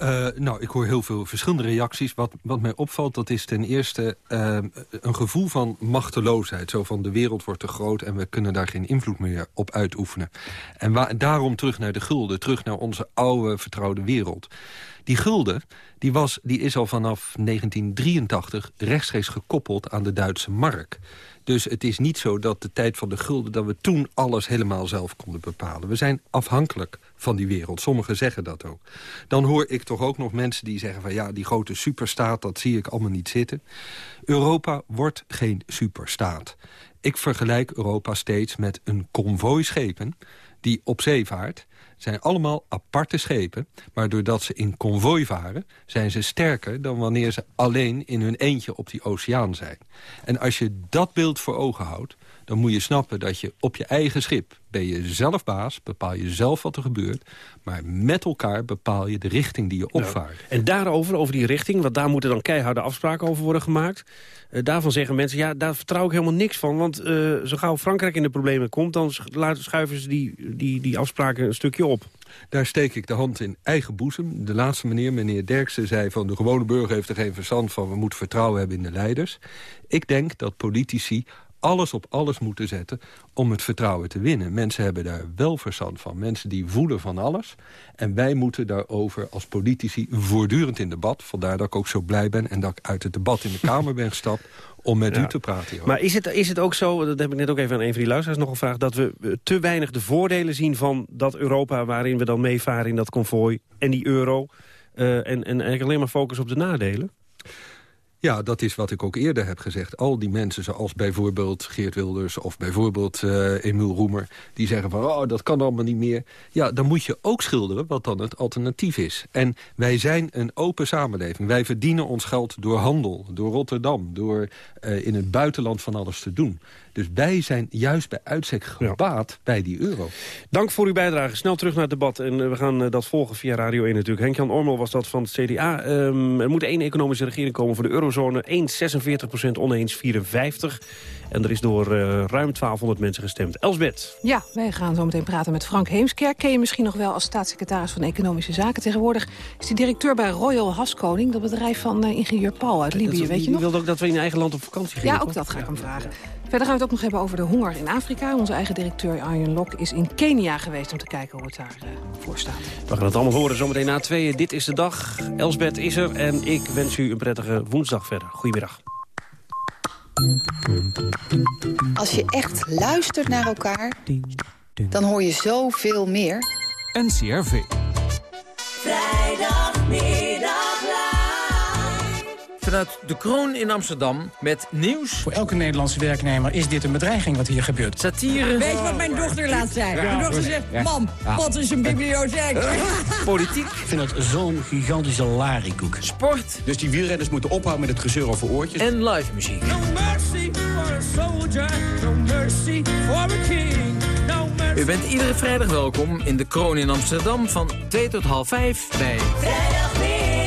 Uh, nou, ik hoor heel veel verschillende reacties. Wat, wat mij opvalt, dat is ten eerste uh, een gevoel van machteloosheid. Zo van de wereld wordt te groot en we kunnen daar geen invloed meer op uitoefenen. En daarom terug naar de gulden, terug naar onze oude vertrouwde wereld. Die gulden die was, die is al vanaf 1983 rechtstreeks gekoppeld aan de Duitse mark. Dus het is niet zo dat de tijd van de gulden... dat we toen alles helemaal zelf konden bepalen. We zijn afhankelijk van die wereld. Sommigen zeggen dat ook. Dan hoor ik toch ook nog mensen die zeggen van... ja, die grote superstaat, dat zie ik allemaal niet zitten. Europa wordt geen superstaat. Ik vergelijk Europa steeds met een konvooi schepen die op zee vaart zijn allemaal aparte schepen... maar doordat ze in konvooi varen... zijn ze sterker dan wanneer ze alleen in hun eentje op die oceaan zijn. En als je dat beeld voor ogen houdt dan moet je snappen dat je op je eigen schip... ben je zelf baas, bepaal je zelf wat er gebeurt... maar met elkaar bepaal je de richting die je opvaart. En daarover, over die richting, want daar moeten dan keiharde afspraken over worden gemaakt... Uh, daarvan zeggen mensen, ja, daar vertrouw ik helemaal niks van. Want uh, zo gauw Frankrijk in de problemen komt... dan schuiven ze die, die, die afspraken een stukje op. Daar steek ik de hand in eigen boezem. De laatste meneer, meneer Derksen, zei van... de gewone burger heeft er geen verstand van... we moeten vertrouwen hebben in de leiders. Ik denk dat politici alles op alles moeten zetten om het vertrouwen te winnen. Mensen hebben daar wel verstand van. Mensen die voelen van alles. En wij moeten daarover als politici voortdurend in debat. Vandaar dat ik ook zo blij ben en dat ik uit het debat in de *laughs* Kamer ben gestapt om met u te praten. Maar is het, is het ook zo, dat heb ik net ook even aan een van die luisteraars nog gevraagd... dat we te weinig de voordelen zien van dat Europa waarin we dan meevaren in dat konvooi... en die euro, uh, en, en eigenlijk alleen maar focus op de nadelen? Ja, dat is wat ik ook eerder heb gezegd. Al die mensen zoals bijvoorbeeld Geert Wilders of bijvoorbeeld uh, Emiel Roemer... die zeggen van, oh, dat kan allemaal niet meer. Ja, dan moet je ook schilderen wat dan het alternatief is. En wij zijn een open samenleving. Wij verdienen ons geld door handel, door Rotterdam... door uh, in het buitenland van alles te doen. Dus wij zijn juist bij uitstek gebaat bij die euro. Dank voor uw bijdrage. Snel terug naar het debat. En uh, we gaan uh, dat volgen via Radio 1 natuurlijk. Henk-Jan Ormel was dat van het CDA. Um, er moet één economische regering komen voor de eurozone. Eens 46 procent, oneens 54. En er is door uh, ruim 1200 mensen gestemd. Elsbeth. Ja, wij gaan zo meteen praten met Frank Heemskerk. Ken je misschien nog wel als staatssecretaris van Economische Zaken. Tegenwoordig is hij directeur bij Royal Haskoning. Dat bedrijf van uh, ingenieur Paul uit Libië, weet je die nog? wilde ook dat we in eigen land op vakantie gingen. Ja, ook dat ga ik hem vragen. Verder gaan we het ook nog hebben over de honger in Afrika. Onze eigen directeur Arjen Lok is in Kenia geweest om te kijken hoe het daar uh, voor staat. We gaan het allemaal horen zometeen na tweeën. Dit is de dag. Elsbeth is er en ik wens u een prettige woensdag verder. Goedemiddag. Als je echt luistert naar elkaar, dan hoor je zoveel meer. NCRV. Vrijdagmiddag Vanuit de Kroon in Amsterdam met nieuws. Voor elke Nederlandse werknemer is dit een bedreiging wat hier gebeurt. Satire. Weet je wat mijn dochter laat zijn? Ja. Mijn dochter zegt, mam, wat is een bibliotheek? Politiek. Ik vind het zo'n gigantische larikoek. Sport. Dus die wielrenners moeten ophouden met het gezeur over oortjes. En live muziek. No mercy for a soldier, no mercy for a king. No mercy. U bent iedere vrijdag welkom in de Kroon in Amsterdam van 2 tot half 5 bij... Vrijdagmiddag.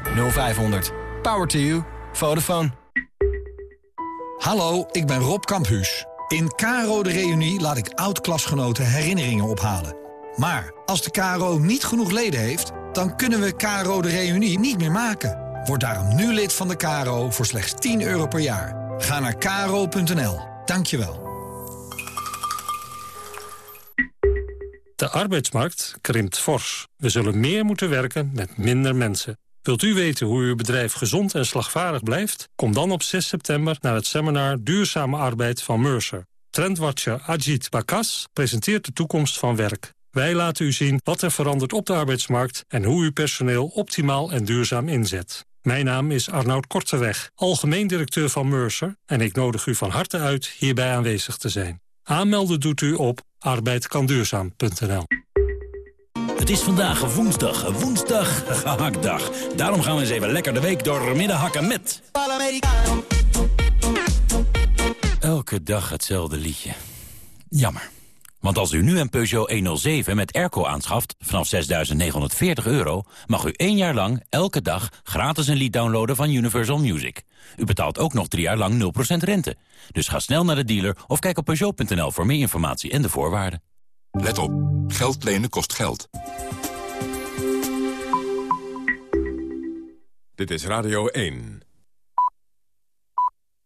0500. Power to you. Vodafone. Hallo, ik ben Rob Kamphuus. In Caro de Reunie laat ik oud-klasgenoten herinneringen ophalen. Maar als de KRO niet genoeg leden heeft, dan kunnen we Caro de Reunie niet meer maken. Word daarom nu lid van de KRO voor slechts 10 euro per jaar. Ga naar karo.nl. Dank je wel. De arbeidsmarkt krimpt fors. We zullen meer moeten werken met minder mensen. Wilt u weten hoe uw bedrijf gezond en slagvaardig blijft? Kom dan op 6 september naar het seminar Duurzame Arbeid van Mercer. Trendwatcher Ajit Bakas presenteert de toekomst van werk. Wij laten u zien wat er verandert op de arbeidsmarkt... en hoe u personeel optimaal en duurzaam inzet. Mijn naam is Arnoud Korteweg, algemeen directeur van Mercer... en ik nodig u van harte uit hierbij aanwezig te zijn. Aanmelden doet u op arbeidkanduurzaam.nl. Het is vandaag woensdag, woensdag gehaktdag. Daarom gaan we eens even lekker de week door midden hakken met... Elke dag hetzelfde liedje. Jammer. Want als u nu een Peugeot 107 met airco aanschaft vanaf 6.940 euro... mag u één jaar lang, elke dag, gratis een lied downloaden van Universal Music. U betaalt ook nog drie jaar lang 0% rente. Dus ga snel naar de dealer of kijk op Peugeot.nl voor meer informatie en de voorwaarden. Let op. Geld lenen kost geld. Dit is Radio 1.